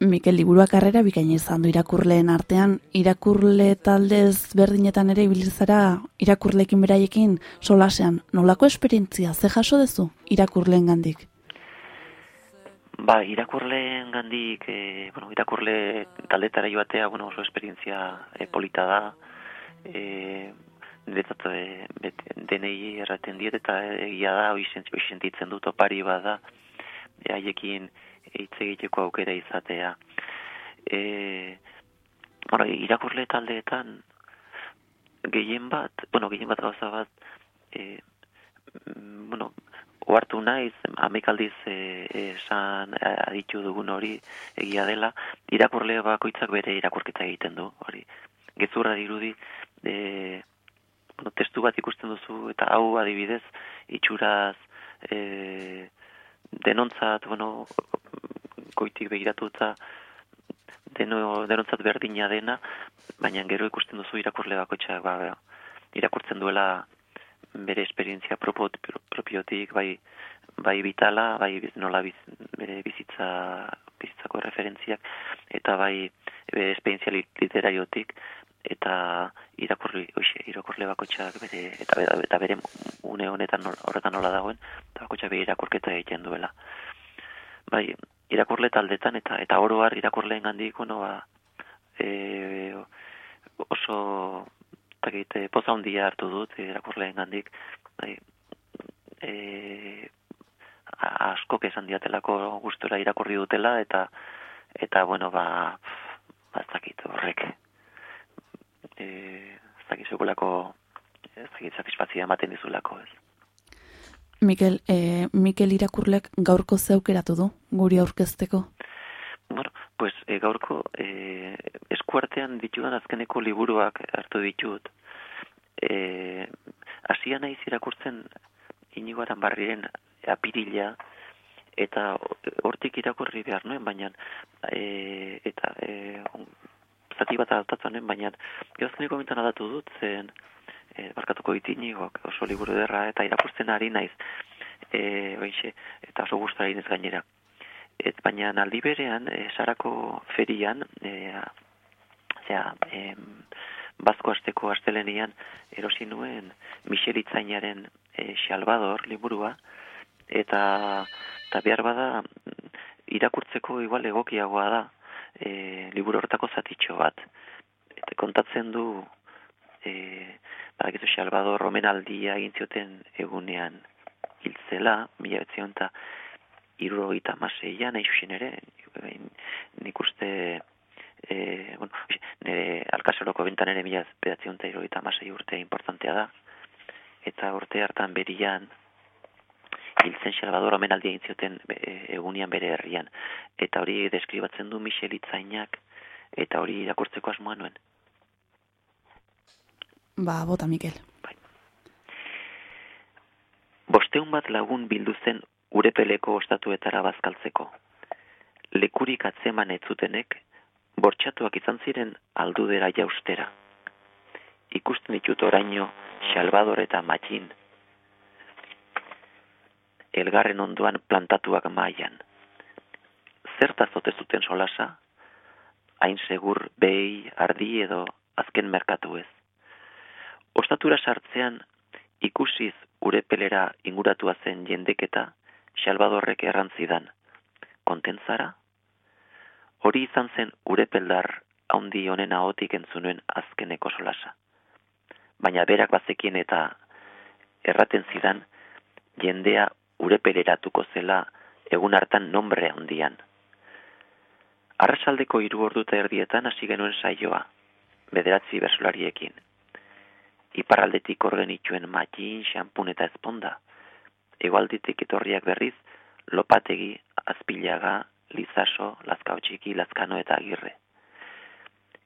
Mikel liburua karrera bikaina izan du irakurleen artean, irakurle talde ezberdinetan ere ibilizara irakurleekin beraiekin solasean. Nolako esperientzia, ze jaso dezu irakurleen gandik? Ba, irakurleen gandik, e, bueno, irakurle taldetara joatea, bueno, oso esperientzia e, polita da, e, niretzat e, bet- denei erraten diet eta egia da, hoi sent- hoi sentitzen dut opari bada, haiekin hitz egiteko aukera izatea. E, bueno, irakurle taldeetan gehien bat, bueno, gehien bat gauza bat, e, mm, bueno, ohartu naiz, amekaldiz e, esan e, aditu dugun hori egia dela, irakurle bakoitzak bere irakurketa egiten du, hori. Gezurra dirudi, e, bueno, testu bat ikusten duzu, eta hau adibidez, itxuraz, e, denontzat, bueno, goitik begiratuta, deno, denontzat berdina dena, baina gero ikusten duzu irakurle bakoitzak, ba, irakurtzen duela bere esperientzia propo- pro- propiotik, bai, bai bitala, bai nola biz, bere bizitza, bizitzako referentziak, eta bai bere esperientzia li- literariotik, eta irakurri, oixe, irakurle bakotxak bere, eta, eta, eta bere une honetan horretan nola dagoen, eta bakotxak bere irakurketa egiten duela. Bai, irakurle taldetan, eta eta oro har irakurleen gandik, bueno, ba, e, oso takit, poza handia hartu dut irakurleen gandik, bai, e, a- askok esan diatelako gustura irakurri dutela, eta eta bueno, ba, ba horrek, e, ez dakit sekulako, ez dakit satisfazioa ematen dizulako, ez. Mikel, e, Mikel irakurlek gaurko zeukeratu du, guri aurkezteko. Bueno, pues e, gaurko e, eskuartean ditudan azkeneko liburuak hartu ditut. E, hasia naiz irakurtzen inigo aranbarriren apirila, eta hortik irakurri behar nuen, baina e, eta e, zati bat adaptatu baina gero azkeneko mintan adatu dut, zen e, barkatuko dit inigok oso liburu derra, eta irakurtzen ari naiz, e, oixe, eta oso gustora inez gainera. Et, baina aldi berean, e, sarako ferian, e, zera, em, bazko asteko astelenian erosi nuen Michel Itzainaren e, Salvador liburua, eta, eta behar bada irakurtzeko igual egokiagoa da e, liburu hortako zatitxo bat. Eta kontatzen du e, badakizu Salvador omenaldia egin zioten egunean hiltzela, mila betzion eta irurogeita amaseian, nahi zuzen ere, nik uste, e, bueno, nire alkazoroko bentan ere mila bedatzion eta irurogeita amasei urte importantea da, eta urte hartan berian, hiltzen Salvador omenaldia egin zioten e, egunean bere herrian, eta hori deskribatzen du Michel Itzainak, eta hori irakurtzeko asmoa nuen. Ba, bota, Mikel. Bosteun bat lagun bildu zen urepeleko ostatuetara bazkaltzeko. Lekurik atzeman ez zutenek, bortxatuak izan ziren aldudera jaustera. Ikusten ditut oraino, Salvador eta Matxin. Elgarren ondoan plantatuak mailan. Zertaz ote zuten solasa? Hain segur behi, ardi edo azken merkatu ez. Ostatura sartzean ikusiz urepelera inguratua zen jendeketa, Salvadorrek errantzidan. Kontentzara? Hori izan zen urepeldar haundi honen ahotik entzunuen azkeneko solasa. Baina berak bazekien eta erraten zidan, jendea urepeleratuko zela egun hartan nombre handian. Arrasaldeko hiru ordu eta erdietan hasi genuen saioa, bederatzi bersolariekin. Iparraldetik orden itxuen matin, xampun eta ezponda. Egualditik etorriak berriz, lopategi, azpilaga, lizaso, lazkaotxiki, lazkano eta agirre.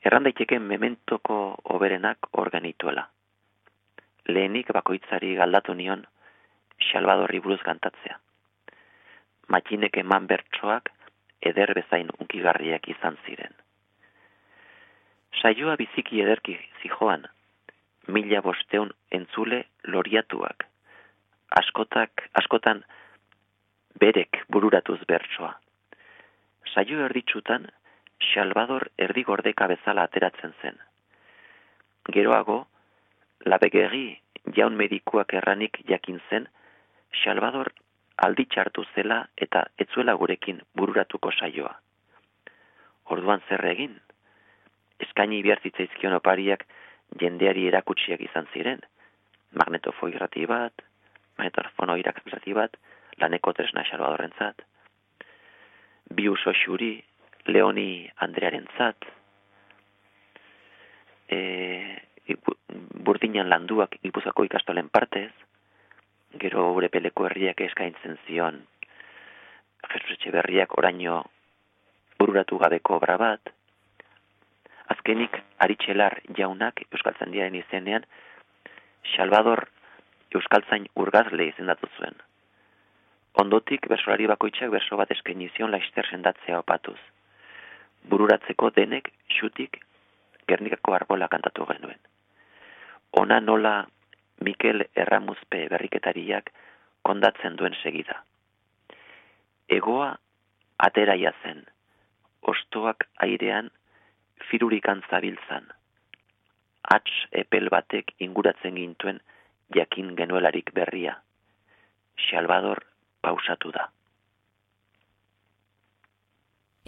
Erran daiteke mementoko oberenak organituela. Lehenik bakoitzari galdatu nion, Salvadorri buruz kantatzea. Matxinek eman bertsoak eder bezain unkigarriak izan ziren. Saioa biziki ederki zijoan, mila bosteun entzule loriatuak, askotak, askotan berek bururatuz bertsoa. Saio erditsutan, Salvador erdigordeka bezala ateratzen zen. Geroago, labegeri jaun medikuak erranik jakin zen, Salvador alditxartu zela eta etzuela gurekin bururatuko saioa. Orduan zer egin? Eskaini behar zitzaizkion opariak jendeari erakutsiak izan ziren, magnetofo irrati bat, magnetofono irrati bat, laneko tresna Salvadorrentzat, bi uso xuri, Leoni Andrearentzat, e, ipu- burdinan landuak ipuzako ikastolen partez, gero gure peleko herriak eskaintzen zion Jesus Etxeberriak oraino bururatu gabeko obra bat, azkenik aritxelar jaunak Euskaltzaindiaren izenean Salvador Euskaltzain urgazle izendatu zuen. Ondotik bersolari bakoitzak berso bat eskaini zion laister sendatzea opatuz. Bururatzeko denek xutik Gernikako arbola kantatu genuen. Ona nola Mikel Erramuzpe berriketariak kondatzen duen segida. Egoa ateraia zen, ostoak airean firurikan zabiltzan. Ats epel batek inguratzen gintuen jakin genuelarik berria. Salvador pausatu da.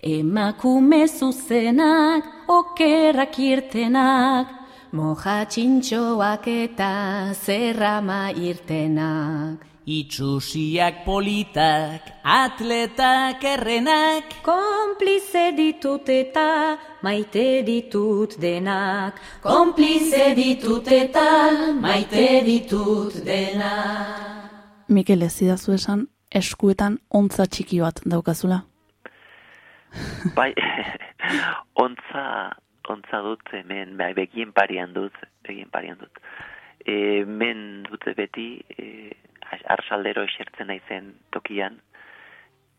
Emakume zuzenak, okerrak irtenak, moja txintxoak eta zerrama irtenak. Itxusiak politak, atletak errenak, Konplize ditut eta maite ditut denak. Konplize ditut eta maite ditut denak. Mikel ez zidazu esan eskuetan ontza txiki bat daukazula. Bai, ontza, ontza dut hemen, bai, begien parian dut, begien parian dut. E, men dute beti, e, arsaldero esertzen naizen tokian,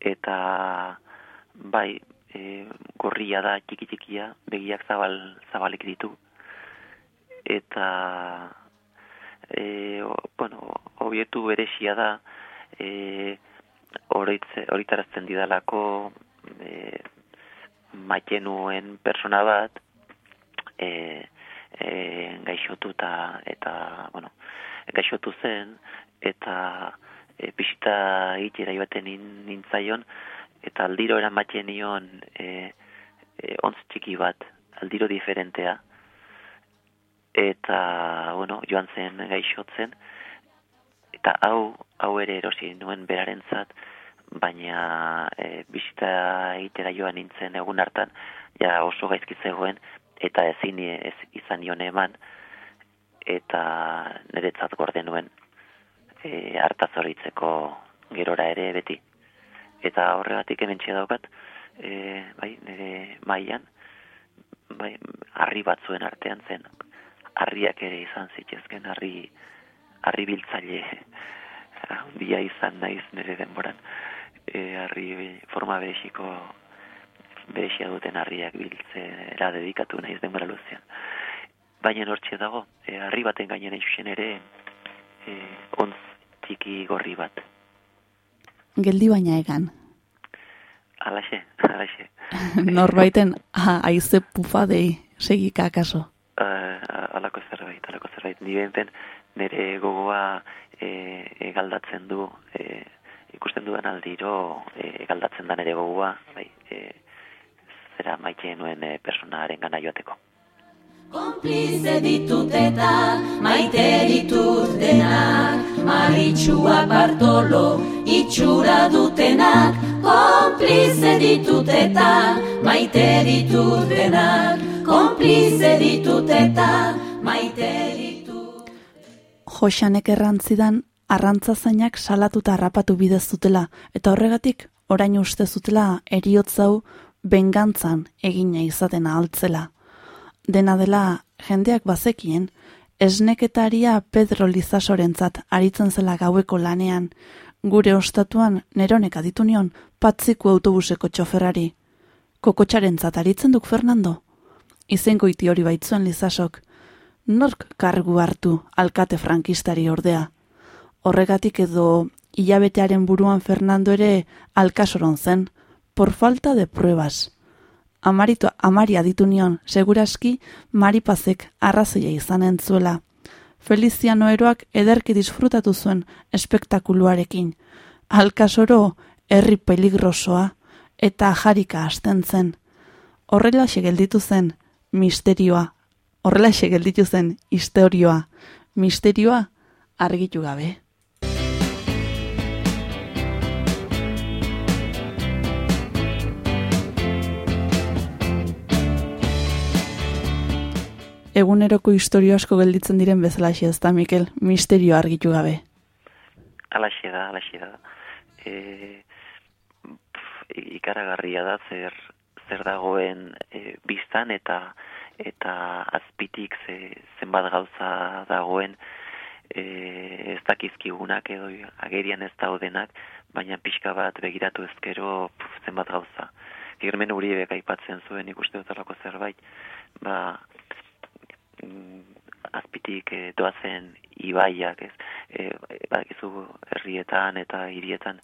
eta bai, e, gorria da txiki txikia, begiak zabal, zabalik ditu, eta e, o, bueno, obietu beresia da, e, horitarazten didalako e, maite nuen persona bat e, e, gaixotuta eta bueno, gaixotu zen eta e, bisita itxera joaten nin- nintzaion eta aldiro eramaten nion e, e, ontz txiki bat, aldiro diferentea. Eta bueno, joan zen gaixotzen eta hau hau ere erosi nuen berarentzat baina e, bisita egitera joan nintzen egun hartan ja oso gaizki zegoen eta ezin ez izan nion eman eta niretzat gorde nuen e, hartazoritzeko gerora ere beti. Eta horregatik hementxe daukat e, bai, nire mailan bai, harri batzuen artean zen. Harriak ere izan zitezken harri harri biltzaile. Handia izan naiz nire denboran. E, harri forma berexiko berexia duten harriak biltzera dedikatu naiz denbora luzean baina hortxe dago e, harri baten gainean zuzen ere e, ontz txiki gorri bat Geldi baina egan. alaxe, alaxe Norbaiten ah, aize pufadei segika akaso. uh, alako zerbait, alako zerbait. Ni benten nire gogoa e, egaldatzen du, e, ikusten dudan aldiro e, egaldatzen da nire gogoa, bai, e, zera maite nuen e, personaren gana joateko. Konplize ditut eta maite ditut denak Maritxua Bartolo itxura dutenak Konplize ditut eta maite ditut denak Konplize ditut eta maite ditut Joxanek errantzidan arrantzazainak salatuta harrapatu bidez zutela, eta horregatik orain uste zutela eriotzau bengantzan egina izaten ahaltzela. Dena dela jendeak bazekien, esneketaria Pedro Lizasorentzat aritzen zela gaueko lanean, gure ostatuan neronek aditu nion patziku autobuseko txoferrari. Kokotxarentzat aritzen duk Fernando? Izen goiti hori baitzuen Lizasok, nork kargu hartu alkate frankistari ordea. Horregatik edo hilabetearen buruan Fernando ere alkasoron zen, por falta de pruebas. Amarito, amari aditu nion, seguraski maripazek arrazoia izan entzuela. Feliziano eroak ederki disfrutatu zuen espektakuluarekin. Alkasoro herri peligrosoa eta jarika hasten zen. Horrela gelditu zen misterioa. Horrela gelditu zen historioa. Misterioa argitu gabe. Eguneroko historio asko gelditzen diren bezalaxe ez da, Mikel, misterio argitu gabe. Alaxe da, alaxe da. E, ikaragarria da zer zer dagoen e, biztan eta eta azpitik ze, zenbat gauza dagoen e, ez dakizkigunak edo agerian ez daudenak, baina pixka bat begiratu ezkero pf, zenbat gauza. Germen Uriebek aipatzen zuen ikuste dut alako zerbait, ba, azpitik e, doazen ibaiak, ez? E, badakizu herrietan eta hirietan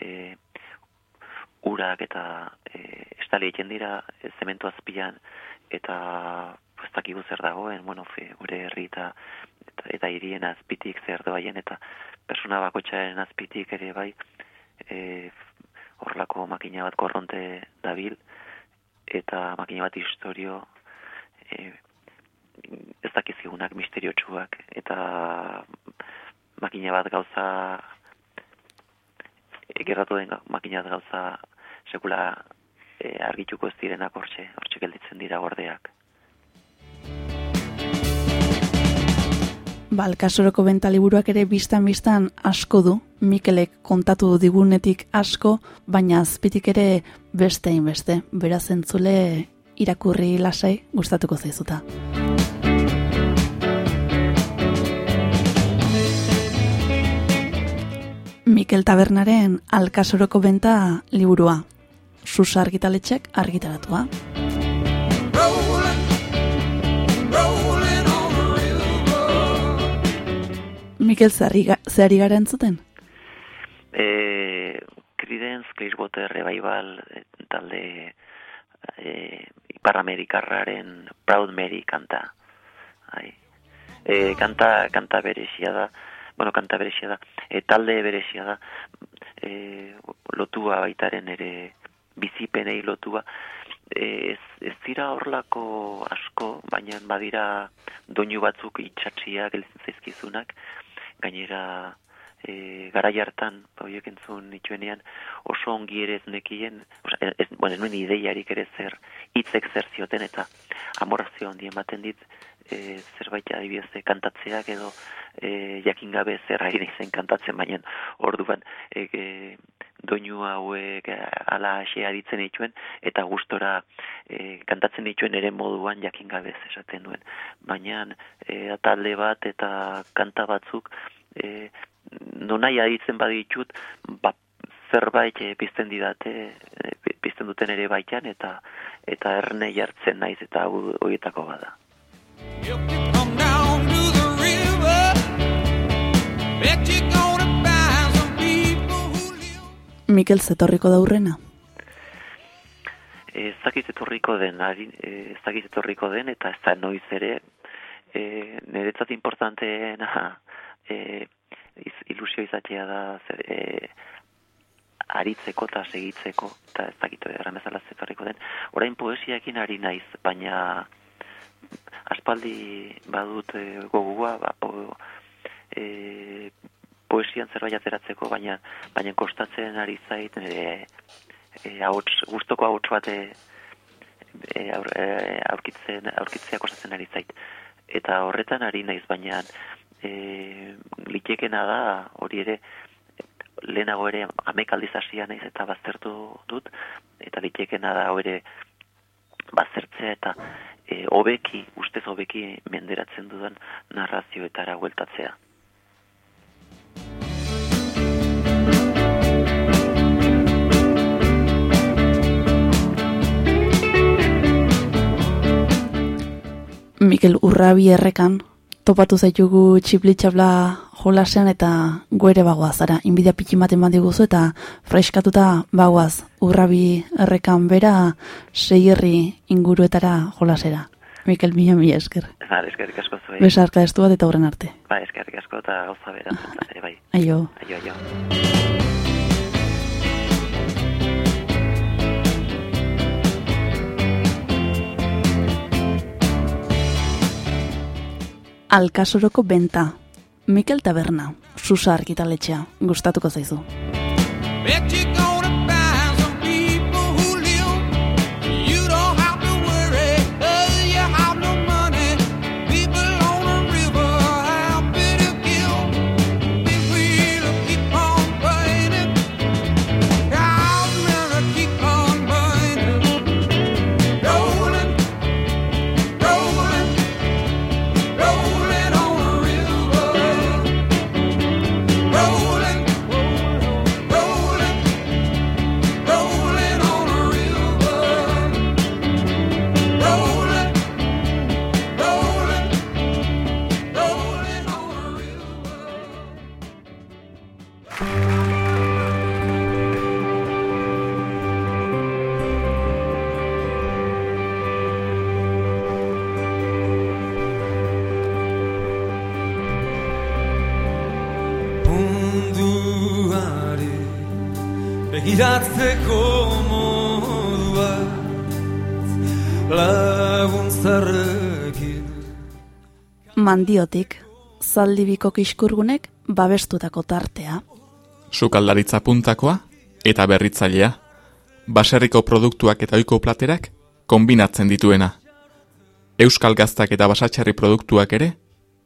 e, urak eta e, estali egiten dira e, zementu azpian eta ez dakigu zer dagoen, bueno, fe, gure herri eta eta, eta hirien azpitik zer doaien eta persona bakoitzaren azpitik ere bai e, horlako makina bat korronte dabil eta makina bat historio e, ez dakizigunak misteriotsuak eta makina bat gauza gerratu den makina bat gauza sekula e, argituko ez direnak hortxe, hortxe gelditzen dira gordeak. Ba, alkasoroko bentaliburuak ere biztan-biztan asko du, Mikelek kontatu digunetik asko, baina azpitik ere bestein beste, beraz entzule irakurri lasai gustatuko zaizuta. Mikel Tabernaren alkasoroko benta liburua. Susa argitaletxek argitaratua. Mikel, zehari gara entzuten? E, Creedence Clearwater Revival e, talde e, Iparamerikarraren Proud Mary kanta. Ai. E, kanta, kanta berezia da, bueno, kanta berezia da, e, talde berezia da, e, lotua baitaren ere bizipenei lotua, e, ez, ez dira horlako asko, baina badira doinu batzuk itxatxiak zaizkizunak, gainera e, gara jartan, horiek entzun nituenean, oso ongi ere ez nekien, oza, ez, bueno, nuen ideiarik ere zer, hitzek zer zioten eta amorazio handi ematen dit, e, zerbait adibidez e, kantatzeak edo e, jakin gabe zer ari zen kantatzen baina orduan e, e, doinu hauek e, ala ase aditzen dituen eta gustora e, kantatzen dituen ere moduan jakin gabe esaten duen. Baina e, talde bat eta kanta batzuk e, nonai aditzen baditut ba, zerbait e, pizten didate e, pizten duten ere baitan eta eta erne jartzen naiz eta horietako bada Mikel zetorriko da urrena? Ez dakit etorriko den, ez dakit etorriko den, eta ez da noiz ere, e, niretzat importanteena e, iz, ilusio izatea da zer, e, aritzeko eta segitzeko, eta ez dakit erramezala zetorriko den. Orain poesiakin ari naiz, baina aspaldi badut e, gogua, ba, po, e, poesian zerbait ateratzeko, baina baina kostatzen ari zait e, e, hauts, guztoko hauts bat e, e, aur, e, aurkitzen, aurkitzea kostatzen ari zait. Eta horretan ari naiz, baina e, litekena da hori ere lehenago ere amek aldiz naiz eta baztertu dut, eta litekena da hori ere baztertzea eta e, obeki, ustez obeki menderatzen dudan narrazioetara hueltatzea. Mikel Urrabi errekan, topatu zaitugu txiplitxabla jolasen eta goere bagoaz, ara, inbidia piti maten diguzu eta freskatuta bagoaz, Urrabi errekan bera seierri inguruetara jolasera. Mikel, mila mila esker. Ba, eskerrik asko zuei. Besarka estu bat eta horren arte. Ba, eskerrik asko eta gauza bera. bai. Aio. Aio, aio. Alkasoroko benta. Mikel Taberna, Susa Arkitaletxea, gustatuko zaizu. Begiratzeko modu bat Laguntzarrekin Mandiotik, zaldibiko kiskurgunek babestutako tartea. Sukaldaritza puntakoa eta berritzailea. Baserriko produktuak eta oiko platerak kombinatzen dituena. Euskal gaztak eta basatxarri produktuak ere,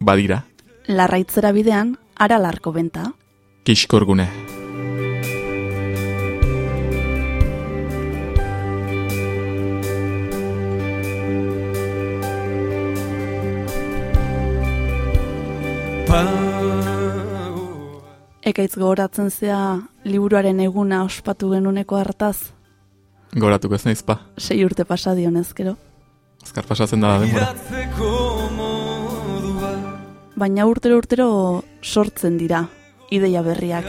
badira, Larraitzera bidean, aralarko benta. kiskorgune. Ekaitz gogoratzen zea liburuaren eguna ospatu genuneko hartaz, Goratuko ez naizpa. sei urte pasa dionez, gero. Azkar pasatzen da denbora. Baina urtero urtero sortzen dira, ideia berriak.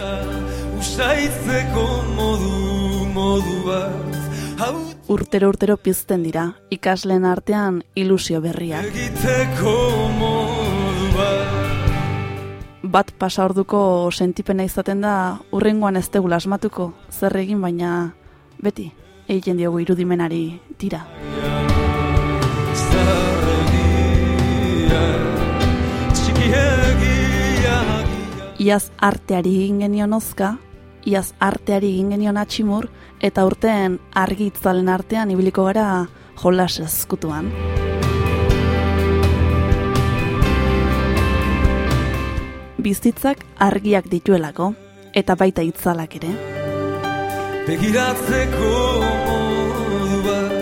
Usaitzeko modu, modu bat Urtero urtero pizten dira, ikasleen artean ilusio berriak. egiteko modu Bat pasa orduko sentipena izaten da, urrengoan ez tegula asmatuko, zer egin baina beti, egiten diogu irudimenari tira. Iaz arteari egin genion ozka, iaz arteari egin genion atximur, eta urten argi itzalen artean ibiliko gara jolas ezkutuan. Bizitzak argiak dituelako, eta baita itzalak ere. Begiratzeko modu bat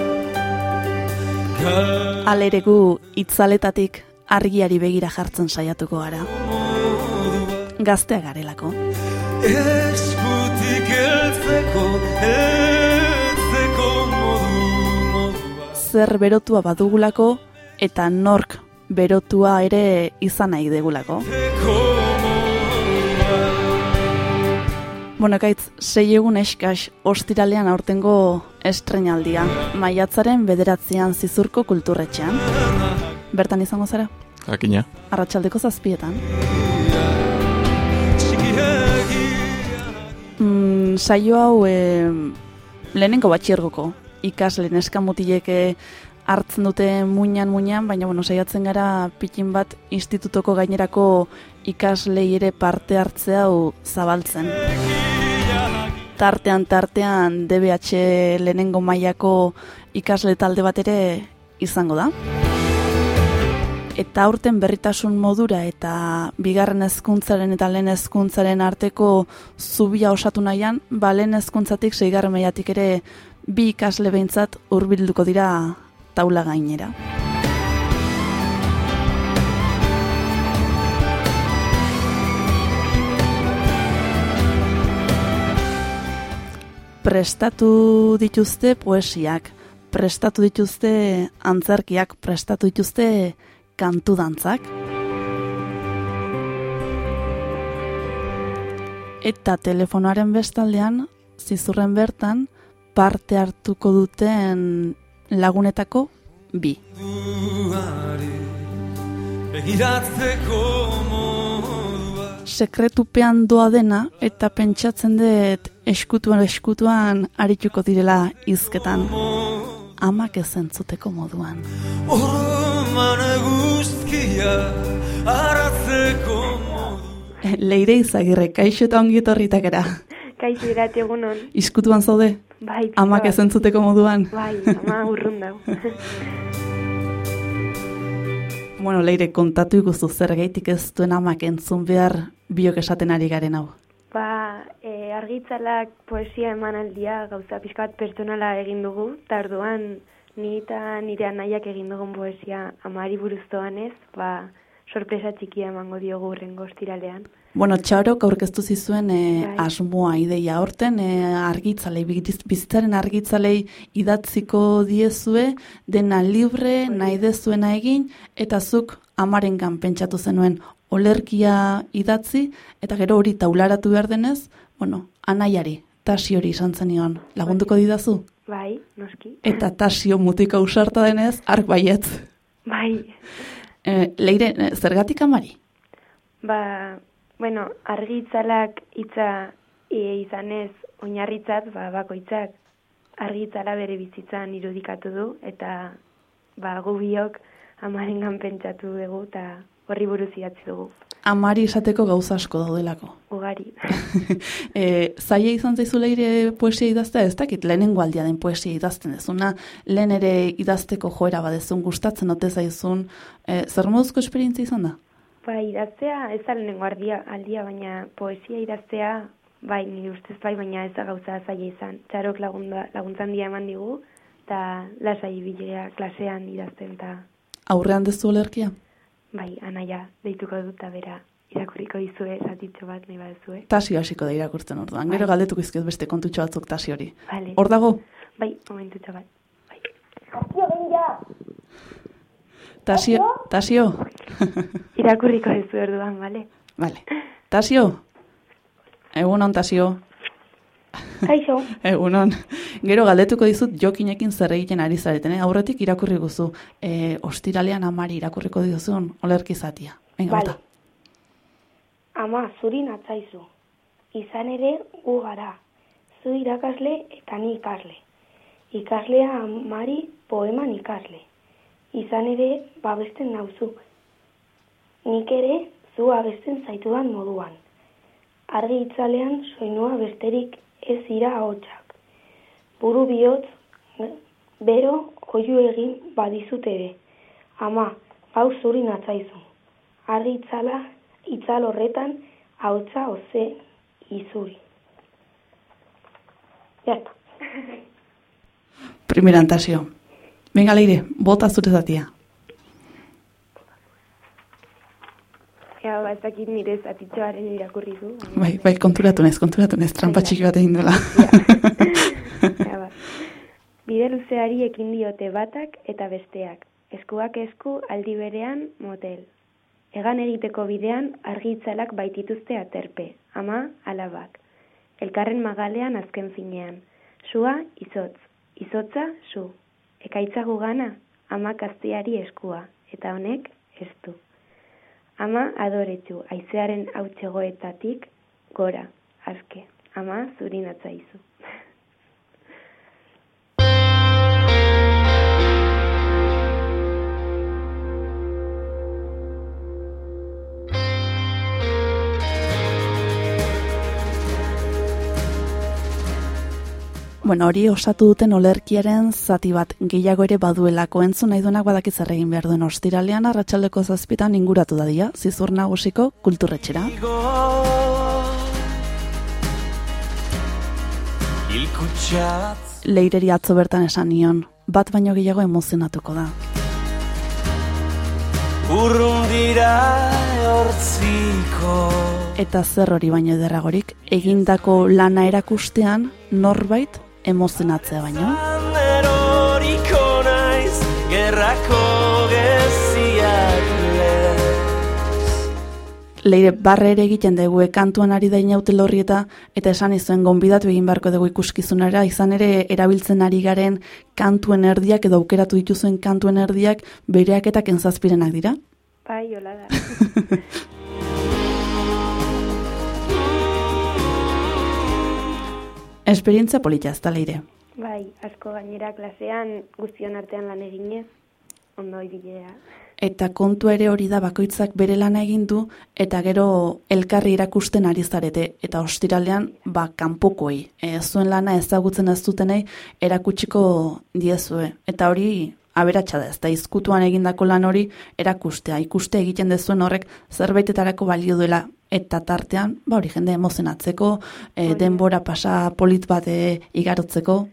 Gal Alere gu itzaletatik argiari begira jartzen saiatuko gara. Gaztea garelako. Eskutik eltzeko Eltzeko modu, Zer berotua badugulako, eta nork berotua ere izan nahi degulako. Bueno, kaitz, sei egun eskas ostiralean aurtengo estrenaldia. Maiatzaren bederatzean zizurko kulturretxean. Bertan izango zara? Jakina. Arratxaldeko zazpietan. Mm, saio hau e, lehenengo batxiergoko. Ikasle neskamutilek eh, hartzen dute muinan muinan, baina bueno, saiatzen gara pikin bat institutoko gainerako ikaslei ere parte hartzea hau zabaltzen. Tartean tartean DBH lehenengo mailako ikasle talde bat ere izango da. Eta aurten berritasun modura eta bigarren hezkuntzaren eta lehen hezkuntzaren arteko zubia osatu nahian, ba lehen hezkuntzatik seigarren mailatik ere bi ikasle behintzat hurbilduko dira taula gainera. Prestatu dituzte poesiak, prestatu dituzte antzerkiak, prestatu dituzte kantu dantzak. Eta telefonoaren bestaldean, zizurren bertan, parte hartuko duten lagunetako bi. Sekretupean doa dena eta pentsatzen dut eskutuan eskutuan arituko direla izketan. Amak ez entzuteko moduan. Orman guztia Aratzeko modu Leire izagirre, kaixo eta ongi etorritakera. Kaixo irati egunon. Izkutuan zaude? Bai, pixka Amak bat. ez entzuteko moduan. Bai, ama urrun dau. Bueno, leire, kontatu ikustu zer gaitik ez duen amak entzun behar biok esaten ari garen hau. ba, e, argitzalak poesia emanaldia gauza pixka bat pertsonala egin dugu, eta orduan ni eta nire anaiak egin dugun poesia amari buruz doanez, ba, sorpresa txikia emango diogu urrengo ostiralean. Bueno, txarok aurkeztu zizuen e, Bai. asmoa ideia horten e, argitzalei, biziz- bizitzaren argitzalei idatziko diezue, dena libre, nahi dezuena egin, eta zuk amarengan pentsatu zenuen olerkia idatzi, eta gero hori taularatu behar denez, bueno, anaiari, tasi hori izan zenion, lagunduko didazu? Bai, noski. Eta tasio mutiko ausarta denez, ark baietz. Bai, E, leire, zergatik amari? ba, bueno, argitzalak hitza e, izanez oinarritzat ba, bakoitzak argitzala bere bizitzan irudikatu du eta ba, gu biok amarengan pentsatu dugu eta horri buruz idatzi dugu. Amari esateko gauza asko daudelako. Ugari. E, zaila izan zaizu leire poesia idaztea, ez dakit lehenengo aldia den poesia idazten dezuna, lehen ere idazteko joera badezun gustatzen ote zaizun, e, zer moduzko esperientzia izan da? Ba, idaztea, ez da lehenengo ardia, aldia, baina poesia idaztea, bai, nire ustez bai, baina ez da gauza zaila izan. Txarok lagunda, laguntzan dia eman digu, eta lasai bilea klasean idazten, eta Aurrean dezu olerkia? bai, anaia, deituko dut, eta bera, irakurriko dizue, zatitxo bat, nahi badezue. Tasio hasiko da irakurtzen orduan. Gero Bai. galdetuko izkiot beste kontutxo batzuk tasi hori. Vale. Hor dago? Bai, momentutxo bat. Tasio? Tasio? Irakurriko dizu orduan, bale? Vale. Tasio? Egunon, Tasio. Kaixo. Egunon. Gero galdetuko dizut jokinekin zer egiten ari zareten, eh? Aurretik irakurri guzu. E, ostiralean amari irakurriko diozun olerki zatia. Venga, Vale. bota. Ama, zuri natzaizu. Izan ere, gu gara. Zu irakasle eta ni ikasle. Ikaslea amari poeman ikasle. Izan ere, babesten nauzu. Nik ere, zu abesten zaitudan moduan. Argi itzalean soinua besterik ez ira ahotsak. Buru bihotz, bero oiu egin badizut ere. Ama, hau zuri natzaizu. Argi itzala, itzal horretan, hautza oze izuri. Ya está. Primeran, Tasio. Venga, leire, bota zure zatia. Ea, ba, ez dakit nire zatitxoaren irakurri du. Bai, bai, konturatu nez, konturatu nez, trampa txiki bat egin dela. Ea, ba. Bide luzeari ekin diote batak eta besteak. Eskuak esku aldi berean motel. Egan egiteko bidean argitzalak baitituzte aterpe, ama alabak. Elkarren magalean azken finean. Sua izotz, izotza su. Ekaitza gugana, ama kaztiari eskua, eta honek ez du. Ama adoretsu, aizearen hautsegoetatik gora, azke. Ama zuri natzaizu. Bueno, hori osatu duten olerkiaren zati bat gehiago ere baduelako. Entzun nahi duenak badaki zer egin behar duen. Ostiralean arratsaldeko zazpitan inguratu dadia, zizur nagusiko kulturretxera. Leireri atzo bertan esan nion, bat baino gehiago emozionatuko da. urrun dira hortziko Eta zer hori baino ederragorik, egindako lana erakustean norbait emozionatzea baino. Eroriko naiz gerrako geziak Leire barre ere egiten dugu e, kantuan ari da inaute lorri eta eta esan izuen gonbidatu egin beharko dugu ikuskizunera, izan ere erabiltzen ari garen kantuen erdiak edo aukeratu dituzuen kantuen erdiak bereak eta kentzazpirenak dira. Bai, hola da. Esperientzia polita ez da leire. Bai, asko gainera klasean guztion artean lan eginez, ondo ibilea. Eta kontua ere hori da bakoitzak bere lana egin du eta gero elkarri erakusten ari zarete eta ostiralean ba kanpokoei e, zuen lana ezagutzen ez dutenei erakutsiko diezue eta hori aberatsa da ez da izkutuan egindako lan hori erakustea ikuste egiten dezuen horrek zerbaitetarako balio duela eta tartean ba hori jende emozionatzeko e, denbora pasa polit bat e, igarotzeko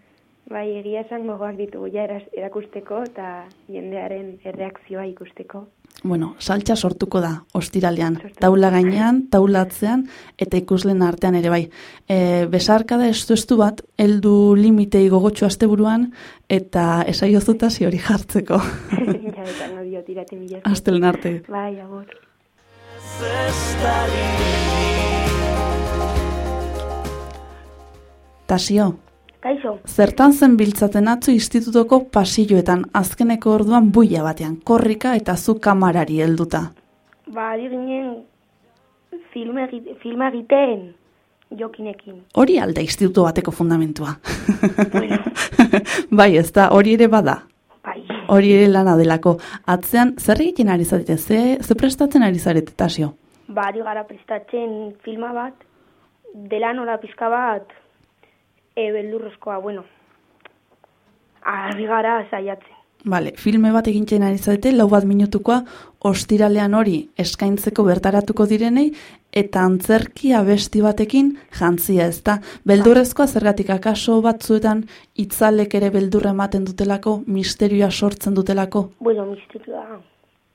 Bai, egia esan gogoak ditugu ja erakusteko eta jendearen erreakzioa ikusteko. Bueno, saltza sortuko da, ostiralean, taula gainean, taulatzean, eta ikuslen artean ere bai. E, besarkada estu estu bat, heldu limitei gogotxo asteburuan, eta esaiozutasi hori jartzeko. ja, eta no dio tirate mila. Astelen arte. Bai, agur. Tasio, Kaixo, zertan zen biltzaten atzo institutoko pasilloetan, azkeneko orduan buia batean, korrika eta zu kamarari helduta. ba, ari ginen filma egiten jokinekin. Hori alda instituto bateko fundamentua. bai, ez da, hori ere bada. Hori ere lana delako. Atzean, zer egiten ari zarete? Ze, ze prestatzen ari zarete, Tasio? Ba, ari gara prestatzen filma bat, dela nola pizka bat, e, beldurrezkoa, bueno, ari gara saiatzen. Bale, filme bat egintzen ari zarete, lau bat minutukoa, ostiralean hori eskaintzeko bertaratuko direnei, eta antzerki abesti batekin jantzia ez da. Beldurrezkoa zergatik akaso batzuetan itzalek ere beldurra ematen dutelako, misterioa sortzen dutelako. Bueno, misterioa,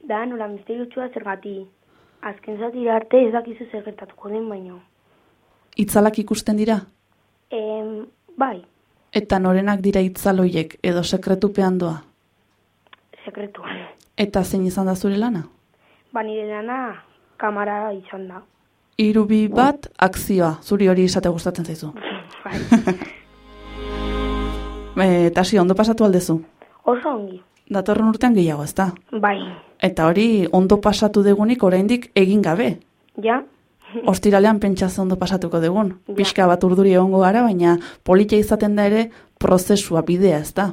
da nola misteriotxua zergati. Azken zatira arte ez dakizu zer gertatuko den baino. Itzalak ikusten dira? Em, bai, Eta norenak dira itzaloiek edo sekretupean doa. Sekretua. Eta zein izan da zure lana? Ba, nire lana kamara izan da. Hiru bi bat akzioa, zuri hori izate gustatzen zaizu. Bai. E, tasi, ondo pasatu aldezu. Oso ongi. Datorren urtean gehiago, ez da? Bai. Eta hori ondo pasatu degunik oraindik egin gabe. Ja, Ostiralean pentsa ze ondo pasatuko degun. Pixka bat urduri egongo gara, baina polita izaten da ere prozesua bidea, ez da?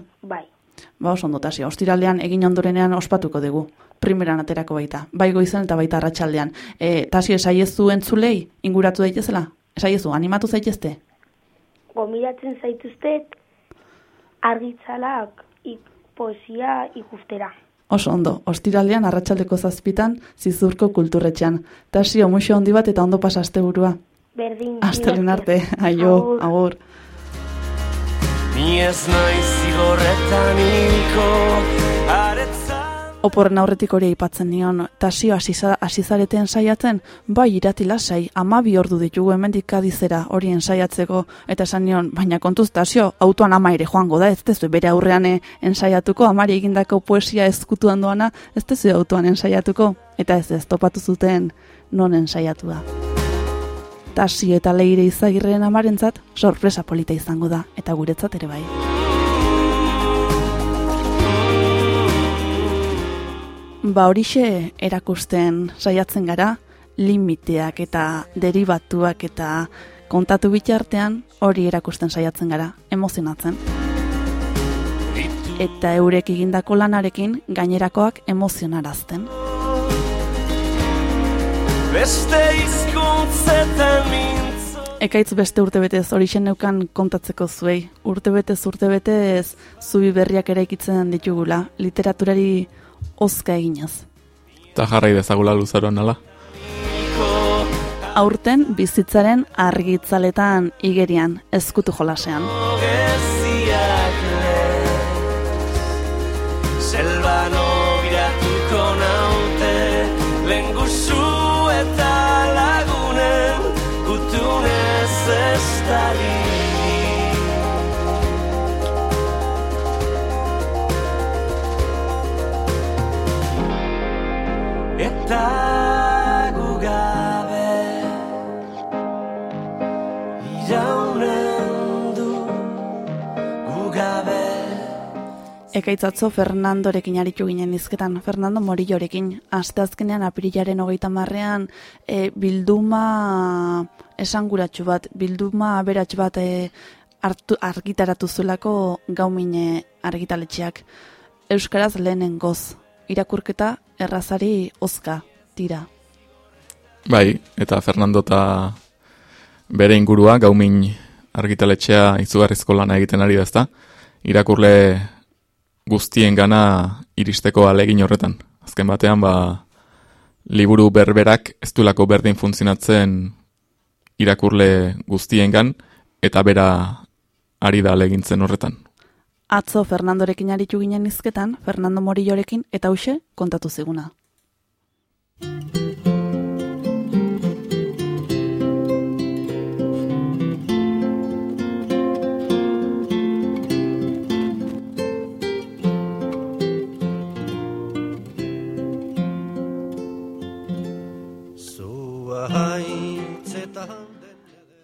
Ba, oso ondo tasi, ostiralean egin ondorenean ospatuko dugu. Primeran aterako baita, bai goizen eta baita arratsaldean. E, tasi esaiezu entzulei, inguratu daitezela? Esaiezu, animatu zaitezte? Gomilatzen zaituztet argitzalak ik, poesia ikustera. Oso ondo, ostiralean arratsaldeko zazpitan zizurko kulturretxean. Tasio, muxo handi bat eta ondo pasa asteburua. Berdin. Astelen arte, aio, Agur. agur. Ni ez naiz zigorretan hilko aretza Oporren aurretik hori aipatzen nion, tasio hasizareten saiatzen, bai irati lasai, amabi ordu ditugu hemendik kadizera hori ensaiatzeko, eta esan nion, baina kontuz tasio, autoan ama ere joango da, ez tezu bere aurrean ensaiatuko, amari egindako poesia ezkutuan doana, ez tezu autoan ensaiatuko, eta ez ez topatu zuten non ensaiatu da. Tasio eta leire izagirren amarentzat, sorpresa polita izango da, eta guretzat ere bai. Ba horixe erakusten saiatzen gara, limiteak eta derivatuak eta kontatu bitartean hori erakusten saiatzen gara, emozionatzen. Eta eurek egindako lanarekin gainerakoak emozionarazten. Beste hizkuntzetan mintzo Ekaitz beste urtebetez hori neukan kontatzeko zuei. Urtebetez urtebetez zubi berriak eraikitzen ditugula, literaturari ozka eginez. Eta jarrai dezagula luzaroan ala. Aurten bizitzaren argitzaletan igerian, ezkutu jolasean. Ekaitzatzo Fernandorekin aritu ginen izketan, Fernando Morillorekin. Asteazkenean apirilaren hogeita marrean e, bilduma esanguratsu bat, bilduma aberats bat e, hartu, argitaratu zulako gaumine argitaletxeak. Euskaraz lehenen goz, irakurketa errazari ozka, tira. Bai, eta Fernando eta bere ingurua, gaumin argitaletxea izugarrizko lana egiten ari da ezta. Irakurle guztien gana iristeko alegin horretan. Azken batean, ba, liburu berberak ez duelako berdin funtzionatzen irakurle guztiengan eta bera ari da alegintzen horretan. Atzo Fernandorekin aritu ginen izketan, Fernando Morillorekin, eta hause kontatu ziguna.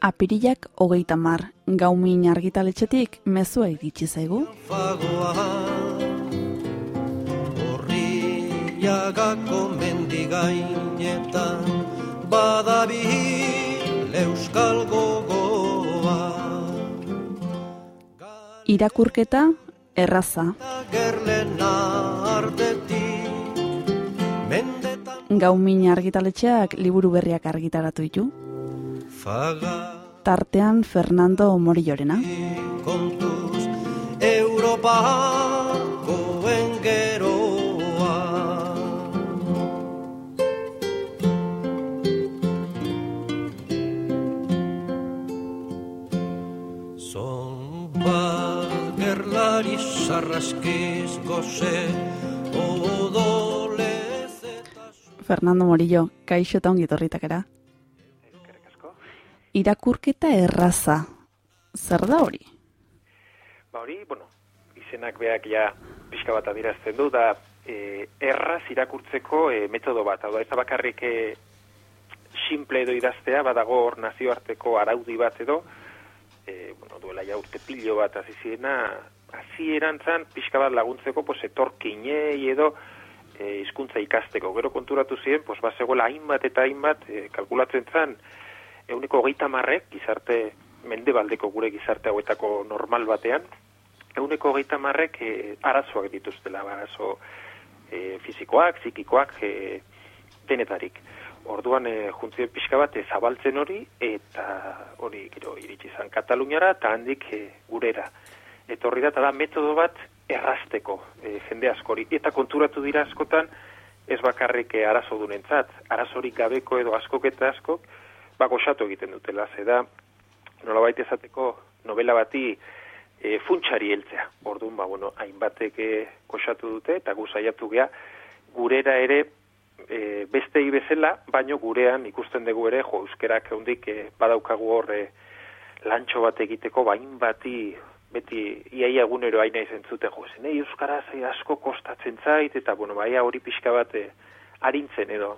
apirilak hogeita mar, gaumin argitaletxetik mezua iritsi zaigu. Horriagako mendigainetan badabi euskal gogoa. Irakurketa erraza. Gaumin argitaletxeak liburu berriak argitaratu ditu. Tartean Fernando Morillorena. Kontuz bat gerlari sarraskiz goze odolez Fernando Morillo, kaixo eta ongi torritakera. Irakurketa erraza. Zer da hori? Ba hori, bueno, izenak beak ja pixka bat adirazten du, da e, erraz irakurtzeko e, metodo bat, hau da, ez bakarrik e, simple edo idaztea, badago hor nazioarteko araudi bat edo, e, bueno, duela ja urte pilo bat aziziena, azieran zan, pixka bat laguntzeko, pues, etorkinei edo, e, hizkuntza ikasteko. Gero konturatu ziren, pues, bazegoela hainbat eta hainbat, e, kalkulatzen zan, euneko hogeita marrek, gizarte, mendebaldeko gure gizarte hauetako normal batean, euneko hogeita marrek e, arazoak dituztela, arazo e, fizikoak, psikikoak, e, denetarik. Orduan, e, juntzio pixka bat, e, zabaltzen hori, eta hori, gero, iritsi zan Kataluniara, eta handik e, gurera. Eta horri da, da metodo bat errazteko e, jende askori. Eta konturatu dira askotan, ez bakarrik arazo dunentzat, arazorik gabeko edo askok eta askok, ba, goxatu egiten dutela, ze da, nolabait esateko novela bati e, funtsari heltzea. Orduan, ba, bueno, hainbatek e, goxatu dute, eta gu saiatu gea, gurera ere, e, bestei bezala, baino gurean ikusten dugu ere, jo, euskerak eundik e, badaukagu hor e, lantxo bat egiteko, bain bati, beti iaia egunero aina izen jo, zen, euskaraz e, asko kostatzen zait, eta, bueno, baia hori pixka bat e, arintzen edo,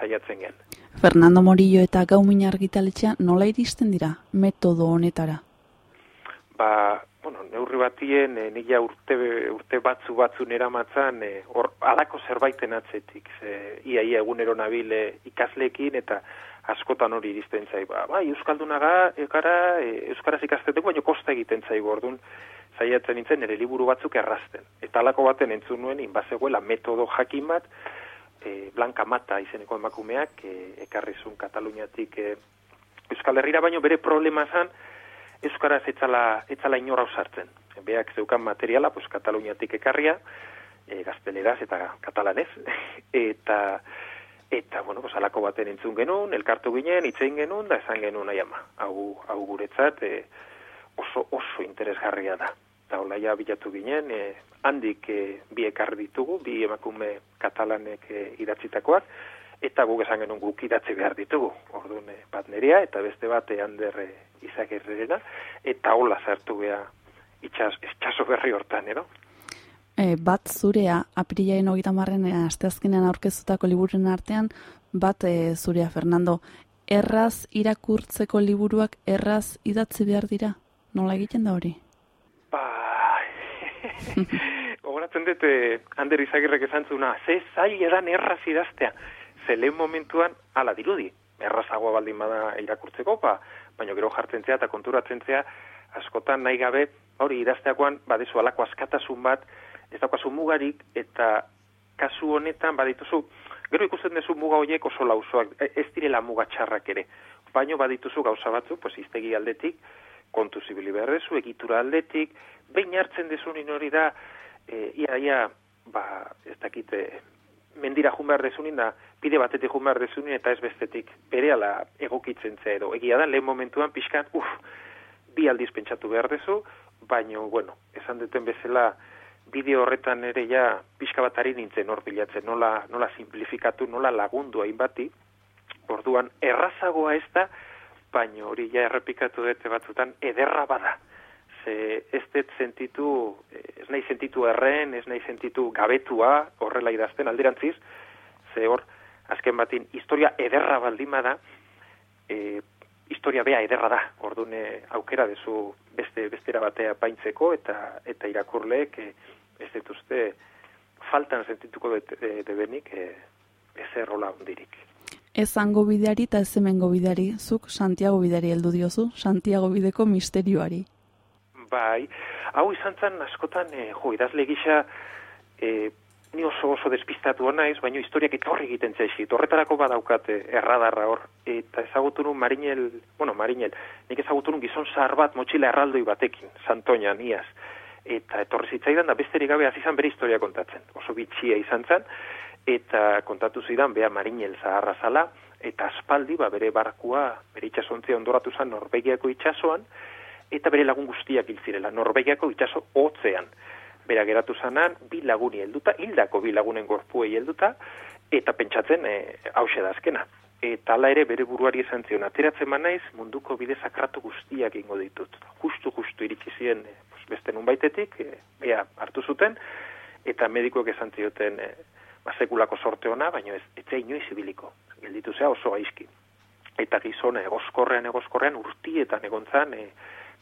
zaiatzen gen. Fernando Morillo eta Gaumin argitaletxea nola iristen dira metodo honetara? Ba, bueno, neurri batien e, nila urte, urte batzu batzu nera matzan e, or, alako zerbaiten atzetik. Ze, ia, ia egunero nabil e, ikaslekin eta askotan hori iristen zai. Ba, ba Euskaldunaga, ekara, e, Euskaraz ikastetek, baina kosta egiten zaigu orduan zaiatzen nintzen ere liburu batzuk errazten. Eta alako baten entzun nuen, inbazegoela metodo jakin bat, e, Blanca Mata izeneko emakumeak e, ekarrizun Kataluniatik e, Euskal Herrira baino bere problema zan Euskaraz etzala, etzala inora sartzen. Beak zeukan materiala, pues, Kataluniatik ekarria, e, gazteleraz eta katalanez, eta eta, bueno, pues, alako baten entzun genuen, elkartu ginen, itzein genuen, da esan genuen nahi ama. Hau, hau guretzat e, oso, oso interesgarria da. Eta hola ja bilatu ginen, e, handik e, bi ekarri ditugu, bi emakume katalanek e, idatzitakoak, eta guk esan genuen guk idatzi behar ditugu. Orduan, e, bat nerea, eta beste bat e, izakerrena, eta hola sartu beha itxas, itxaso berri hortan, ero? E, bat zurea, apirilaen hogeita marren e, asteazkenean aurkezutako libururen artean, bat e, zurea, Fernando, erraz irakurtzeko liburuak erraz idatzi behar dira? Nola egiten da hori? Gogoratzen dut, eh, Ander Izagirrek esan zuna, ze zai edan erraz idaztea, ze lehen momentuan, ala dirudi, errazagoa baldin bada irakurtzeko, ba, baina gero jartzen eta konturatzen askotan nahi gabe, hori idazteakoan, badezu alako askatasun bat, ez daukazu mugarik, eta kasu honetan, badituzu, gero ikusten duzu muga horiek oso lausoak, e, ez direla muga txarrak ere, baino badituzu gauza batzu, pues iztegi aldetik, kontu zibili behar dezu, egitura aldetik, behin hartzen dezunin hori da, e, ia, ia, ba, ez dakite, mendira jun behar dezunin da, pide batetik jun behar dezunin eta ez bestetik, bere ala egokitzen ze edo. Egia da, lehen momentuan pixkan, uf, bi aldiz pentsatu behar dezu, baino, bueno, esan duten bezala, bideo horretan ere ja pixka bat ari nintzen hor bilatzen, nola, nola simplifikatu, nola lagundu hainbati, orduan, errazagoa ez da, baino hori ja errepikatu dute batzutan, ederra bada. Ze ez dut sentitu, ez nahi sentitu erren, ez nahi sentitu gabetua, horrela idazten alderantziz, ze hor, azken batin, historia ederra baldima da, e, historia bea ederra da, orduan aukera dezu beste bestera batea paintzeko, eta eta irakurleek e, ez dituzte faltan sentituko de, de benik e, ez errola hundirik. Ez zango bideari eta ez hemengo bideari, zuk Santiago bideari heldu diozu, Santiago bideko misterioari. Bai, hau izan zen askotan, e, jo, idazle gisa, e, ni oso oso despistatu naiz, baina historiak etorri egiten zaizkit. Horretarako badaukat eh, erradarra hor. Eta ezagutu nun Marinel, bueno, Marinel, nik ezagutu nun gizon zahar bat motxila erraldoi batekin, Santoñan, iaz. Eta etorri zitzaidan da besterik gabe hasi izan bere historia kontatzen. Oso bitxia izan zen, eta kontatu zidan bea Marinel zaharra zala, eta aspaldi ba, bere barkua, bere itxasontzia ondoratu zen Norvegiako itxasoan, eta bere lagun guztiak hil zirela, Norvegiako itxaso hotzean bera geratu zanan, bi laguni helduta, hildako bi lagunen gorpuei helduta, eta pentsatzen e, hause da azkena. Eta ala ere bere buruari esan zion, ateratzen naiz munduko bide sakratu guztiak ingo ditut. Justu, justu iritsi ziren e, beste nun baitetik, e, ea hartu zuten, eta medikoek esan zioten e, basekulako sorte ona, baina ez, etxe inoiz ibiliko, gelditu zea oso gaizki. Eta gizona egoskorrean, egoskorrean urtietan egontzan, e,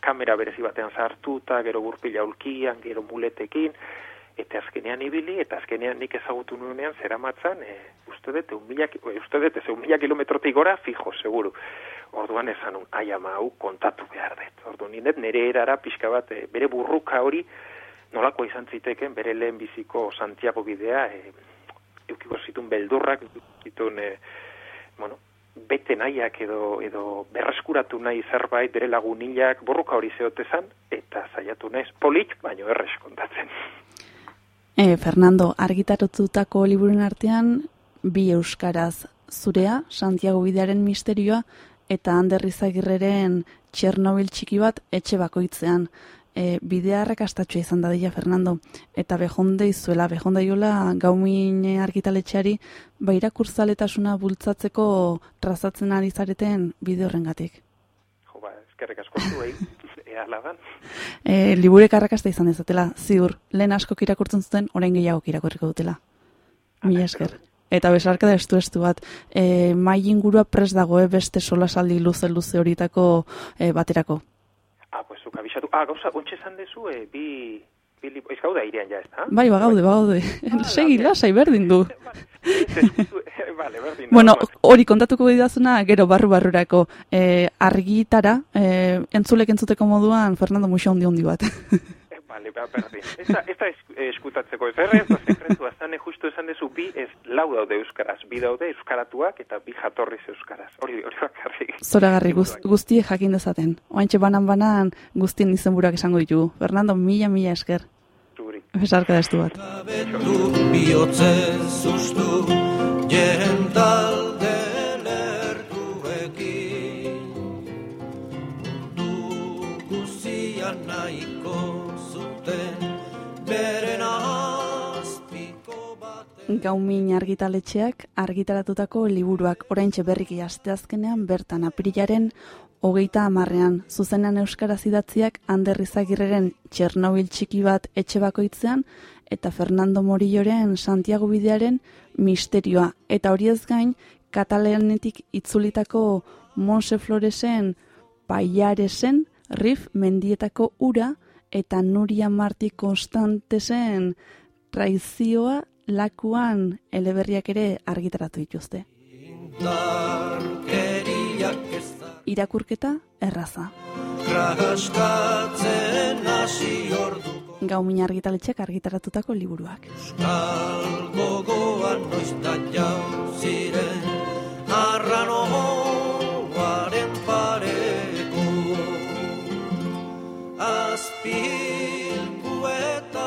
kamera berezi batean sartuta, gero burpila ulkian, gero muletekin, eta azkenean ibili, eta azkenean nik ezagutu nuenean zera matzan, e, uste dut, mila, uste dut, un mila kilometrotik gora, fijo, seguru. Orduan esan un, ai ama, hau kontatu behar dut. Orduan nindet, nire erara pixka bat, e, bere burruka hori, nolako izan ziteken, bere lehen biziko Santiago bidea, e, eukiko zitun beldurrak, zitun, e, bueno, bete nahiak edo, edo berreskuratu nahi zerbait bere lagunilak borroka hori zeotezan, eta zaiatu naiz polit, baino erres kontatzen. E, Fernando, argitarotutako liburuen artean, bi euskaraz zurea, Santiago bidearen misterioa, eta Anderrizagirreren Txernobil txiki bat etxe bakoitzean e, bidea arrakastatxua izan da dira, Fernando, eta behonde izuela, behonde iola gaumin argitaletxeari, baira kurtzaletasuna bultzatzeko trazatzen ari zareten bide horren gatik. Jo, ba, eskerrek asko zuei, ea lagan. E, liburek arrakasta izan dezatela, ziur, lehen asko irakurtzen zuten, orain gehiago irakurriko dutela. Mila esker. Eta besarka da estu estu bat, e, mai ingurua pres dagoe beste solasaldi luze-luze horietako e, baterako. Ah, pues zuka bisatu. Ah, gauza, ontsa esan dezu, eh, bi... bi li... Ez gauda irean ja, ez da? Bai, ba, gaude, ba, gaude. Ah, Segi, lasai, berdin du. vale, berdin. Bueno, hori kontatuko bidazuna, gero barru-barrurako eh, argitara, eh, entzulek entzuteko moduan, Fernando Muxo hondi hondi bat. Vale, ba, berdin. Ez da, ez da eskutatzeko, ez erre, ez da sekretu, azane justu esan dezu, bi ez lau daude euskaraz, bi daude euskaratuak eta bi jatorriz euskaraz. Hori, hori bakarrik. Zora garri, guz, guztie jakin dezaten. Oantxe banan-banan guztien izenburak esango ditugu. Fernando, mila, mila esker. Zuri. Besarka da estu bat. Du bihotzen zuztu, jentalde lertuekin. Gaumin argitaletxeak argitaratutako liburuak oraintxe berriki asteazkenean bertan apirilaren hogeita hamarrean. Zuzenean euskaraz idatziak Anderrizagirreren Txernobil txiki bat etxe bakoitzean eta Fernando Morilloren Santiago bidearen misterioa. Eta hori ez gain katalanetik itzulitako Monse Floresen Paiaresen Rif mendietako ura eta Nuria Marti Konstantesen traizioa lakuan eleberriak ere argitaratu dituzte. Irakurketa erraza. Orduko Gaumin argitaletxeak argitaratutako liburuak. Euskal gogoan noiz da jau ziren Arranoaren pareko Azpilku eta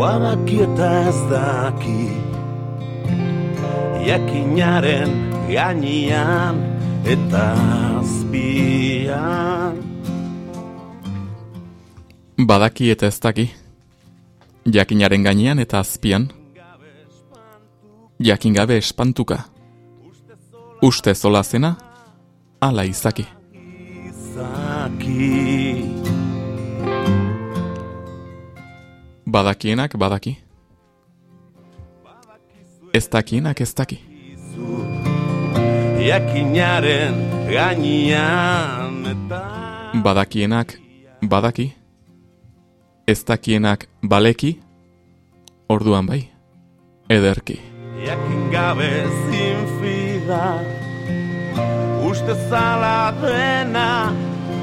Badaki eta ez daki Jakinaren gainian eta azpian Badaki eta ez daki. Jakinaren gainean eta azpian. Jakin gabe espantuka. Uste zola zena, ala izaki. Izaki Badakienak badaki. Ez dakienak ez daki. Iakinaren gainian eta Badakienak badaki. Ez dakienak baleki. Orduan bai. Ederki. Iakin gabe zinfida Uste zala dena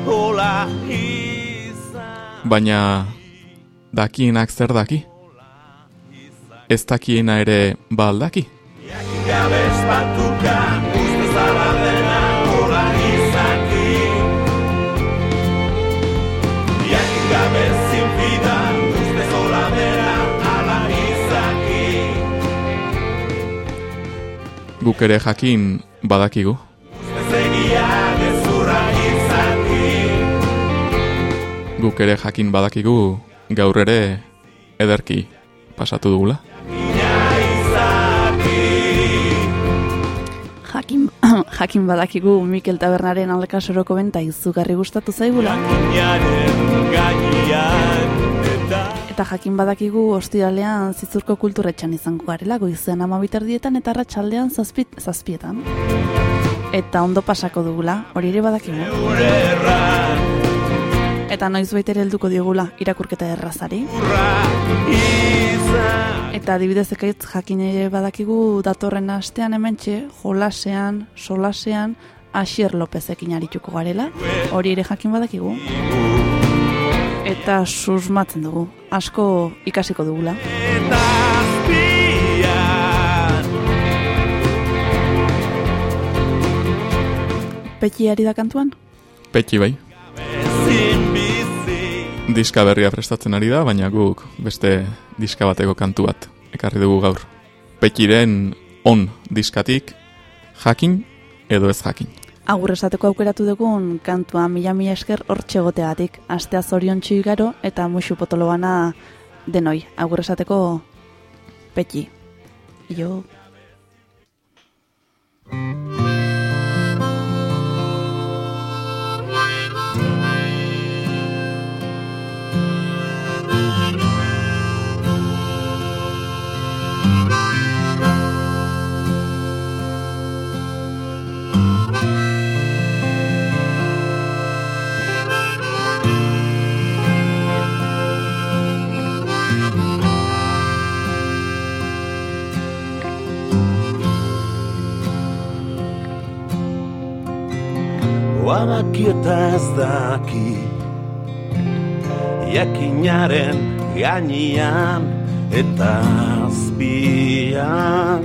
Ola izan Baina dakienak zer daki? Ez dakiena ere ba baldaki? Iakin gabe espatuka Uste zala dena Ola izaki Iakin gabe zinfida Uste zola dena Ala izaki Guk ere jakin badakigu. Guk ere jakin badakigu gaur ere ederki pasatu dugula. Jakin, jakin badakigu Mikel Tabernaren aldekasoroko benta izugarri gustatu zaigula. Eta jakin badakigu ostiralean zizurko kulturetxan izango garela goizean ama biterdietan eta arratsaldean zazpit, zazpietan. Eta ondo pasako dugula, hori ere badakigu. Eta noiz baitere helduko diogula irakurketa errazari. Eta adibidez ekaitz jakin ere badakigu datorren astean hementxe, jolasean, solasean, Asier Lopezekin arituko garela, hori ere jakin badakigu. Eta susmatzen dugu, asko ikasiko dugula. Petxi ari da kantuan? Petxi bai. Diska berria prestatzen ari da, baina guk beste diska bateko kantu bat ekarri dugu gaur. Petxiren on diskatik jakin edo ez jakin. Agur esateko aukeratu dugun kantua mila mila esker hortxe goteagatik. Astea zorion garo eta musu potolo bana denoi. Agur esateko petxi. Jo. Badaki eta ez daki Iakinaren gainian eta azpian.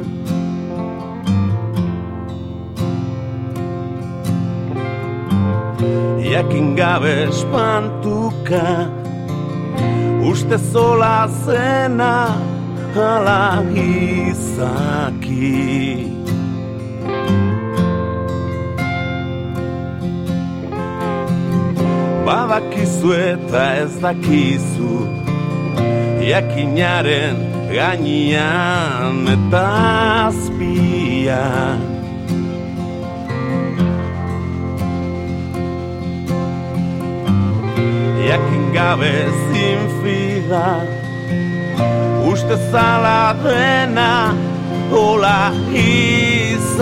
Iakin gabe espantuka Uste zola zena ala izaki Badakizu eta ez dakizu Iakinaren gainian eta azpian Iakin gabe zinfida Uste zala dena Ola izaki.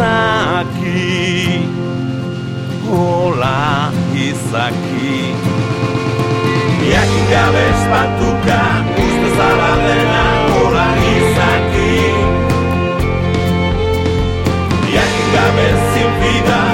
Ola izaki gizaki Iakin gabe espatuka, uste zara dena gora gizaki Iakin gabe zinfidan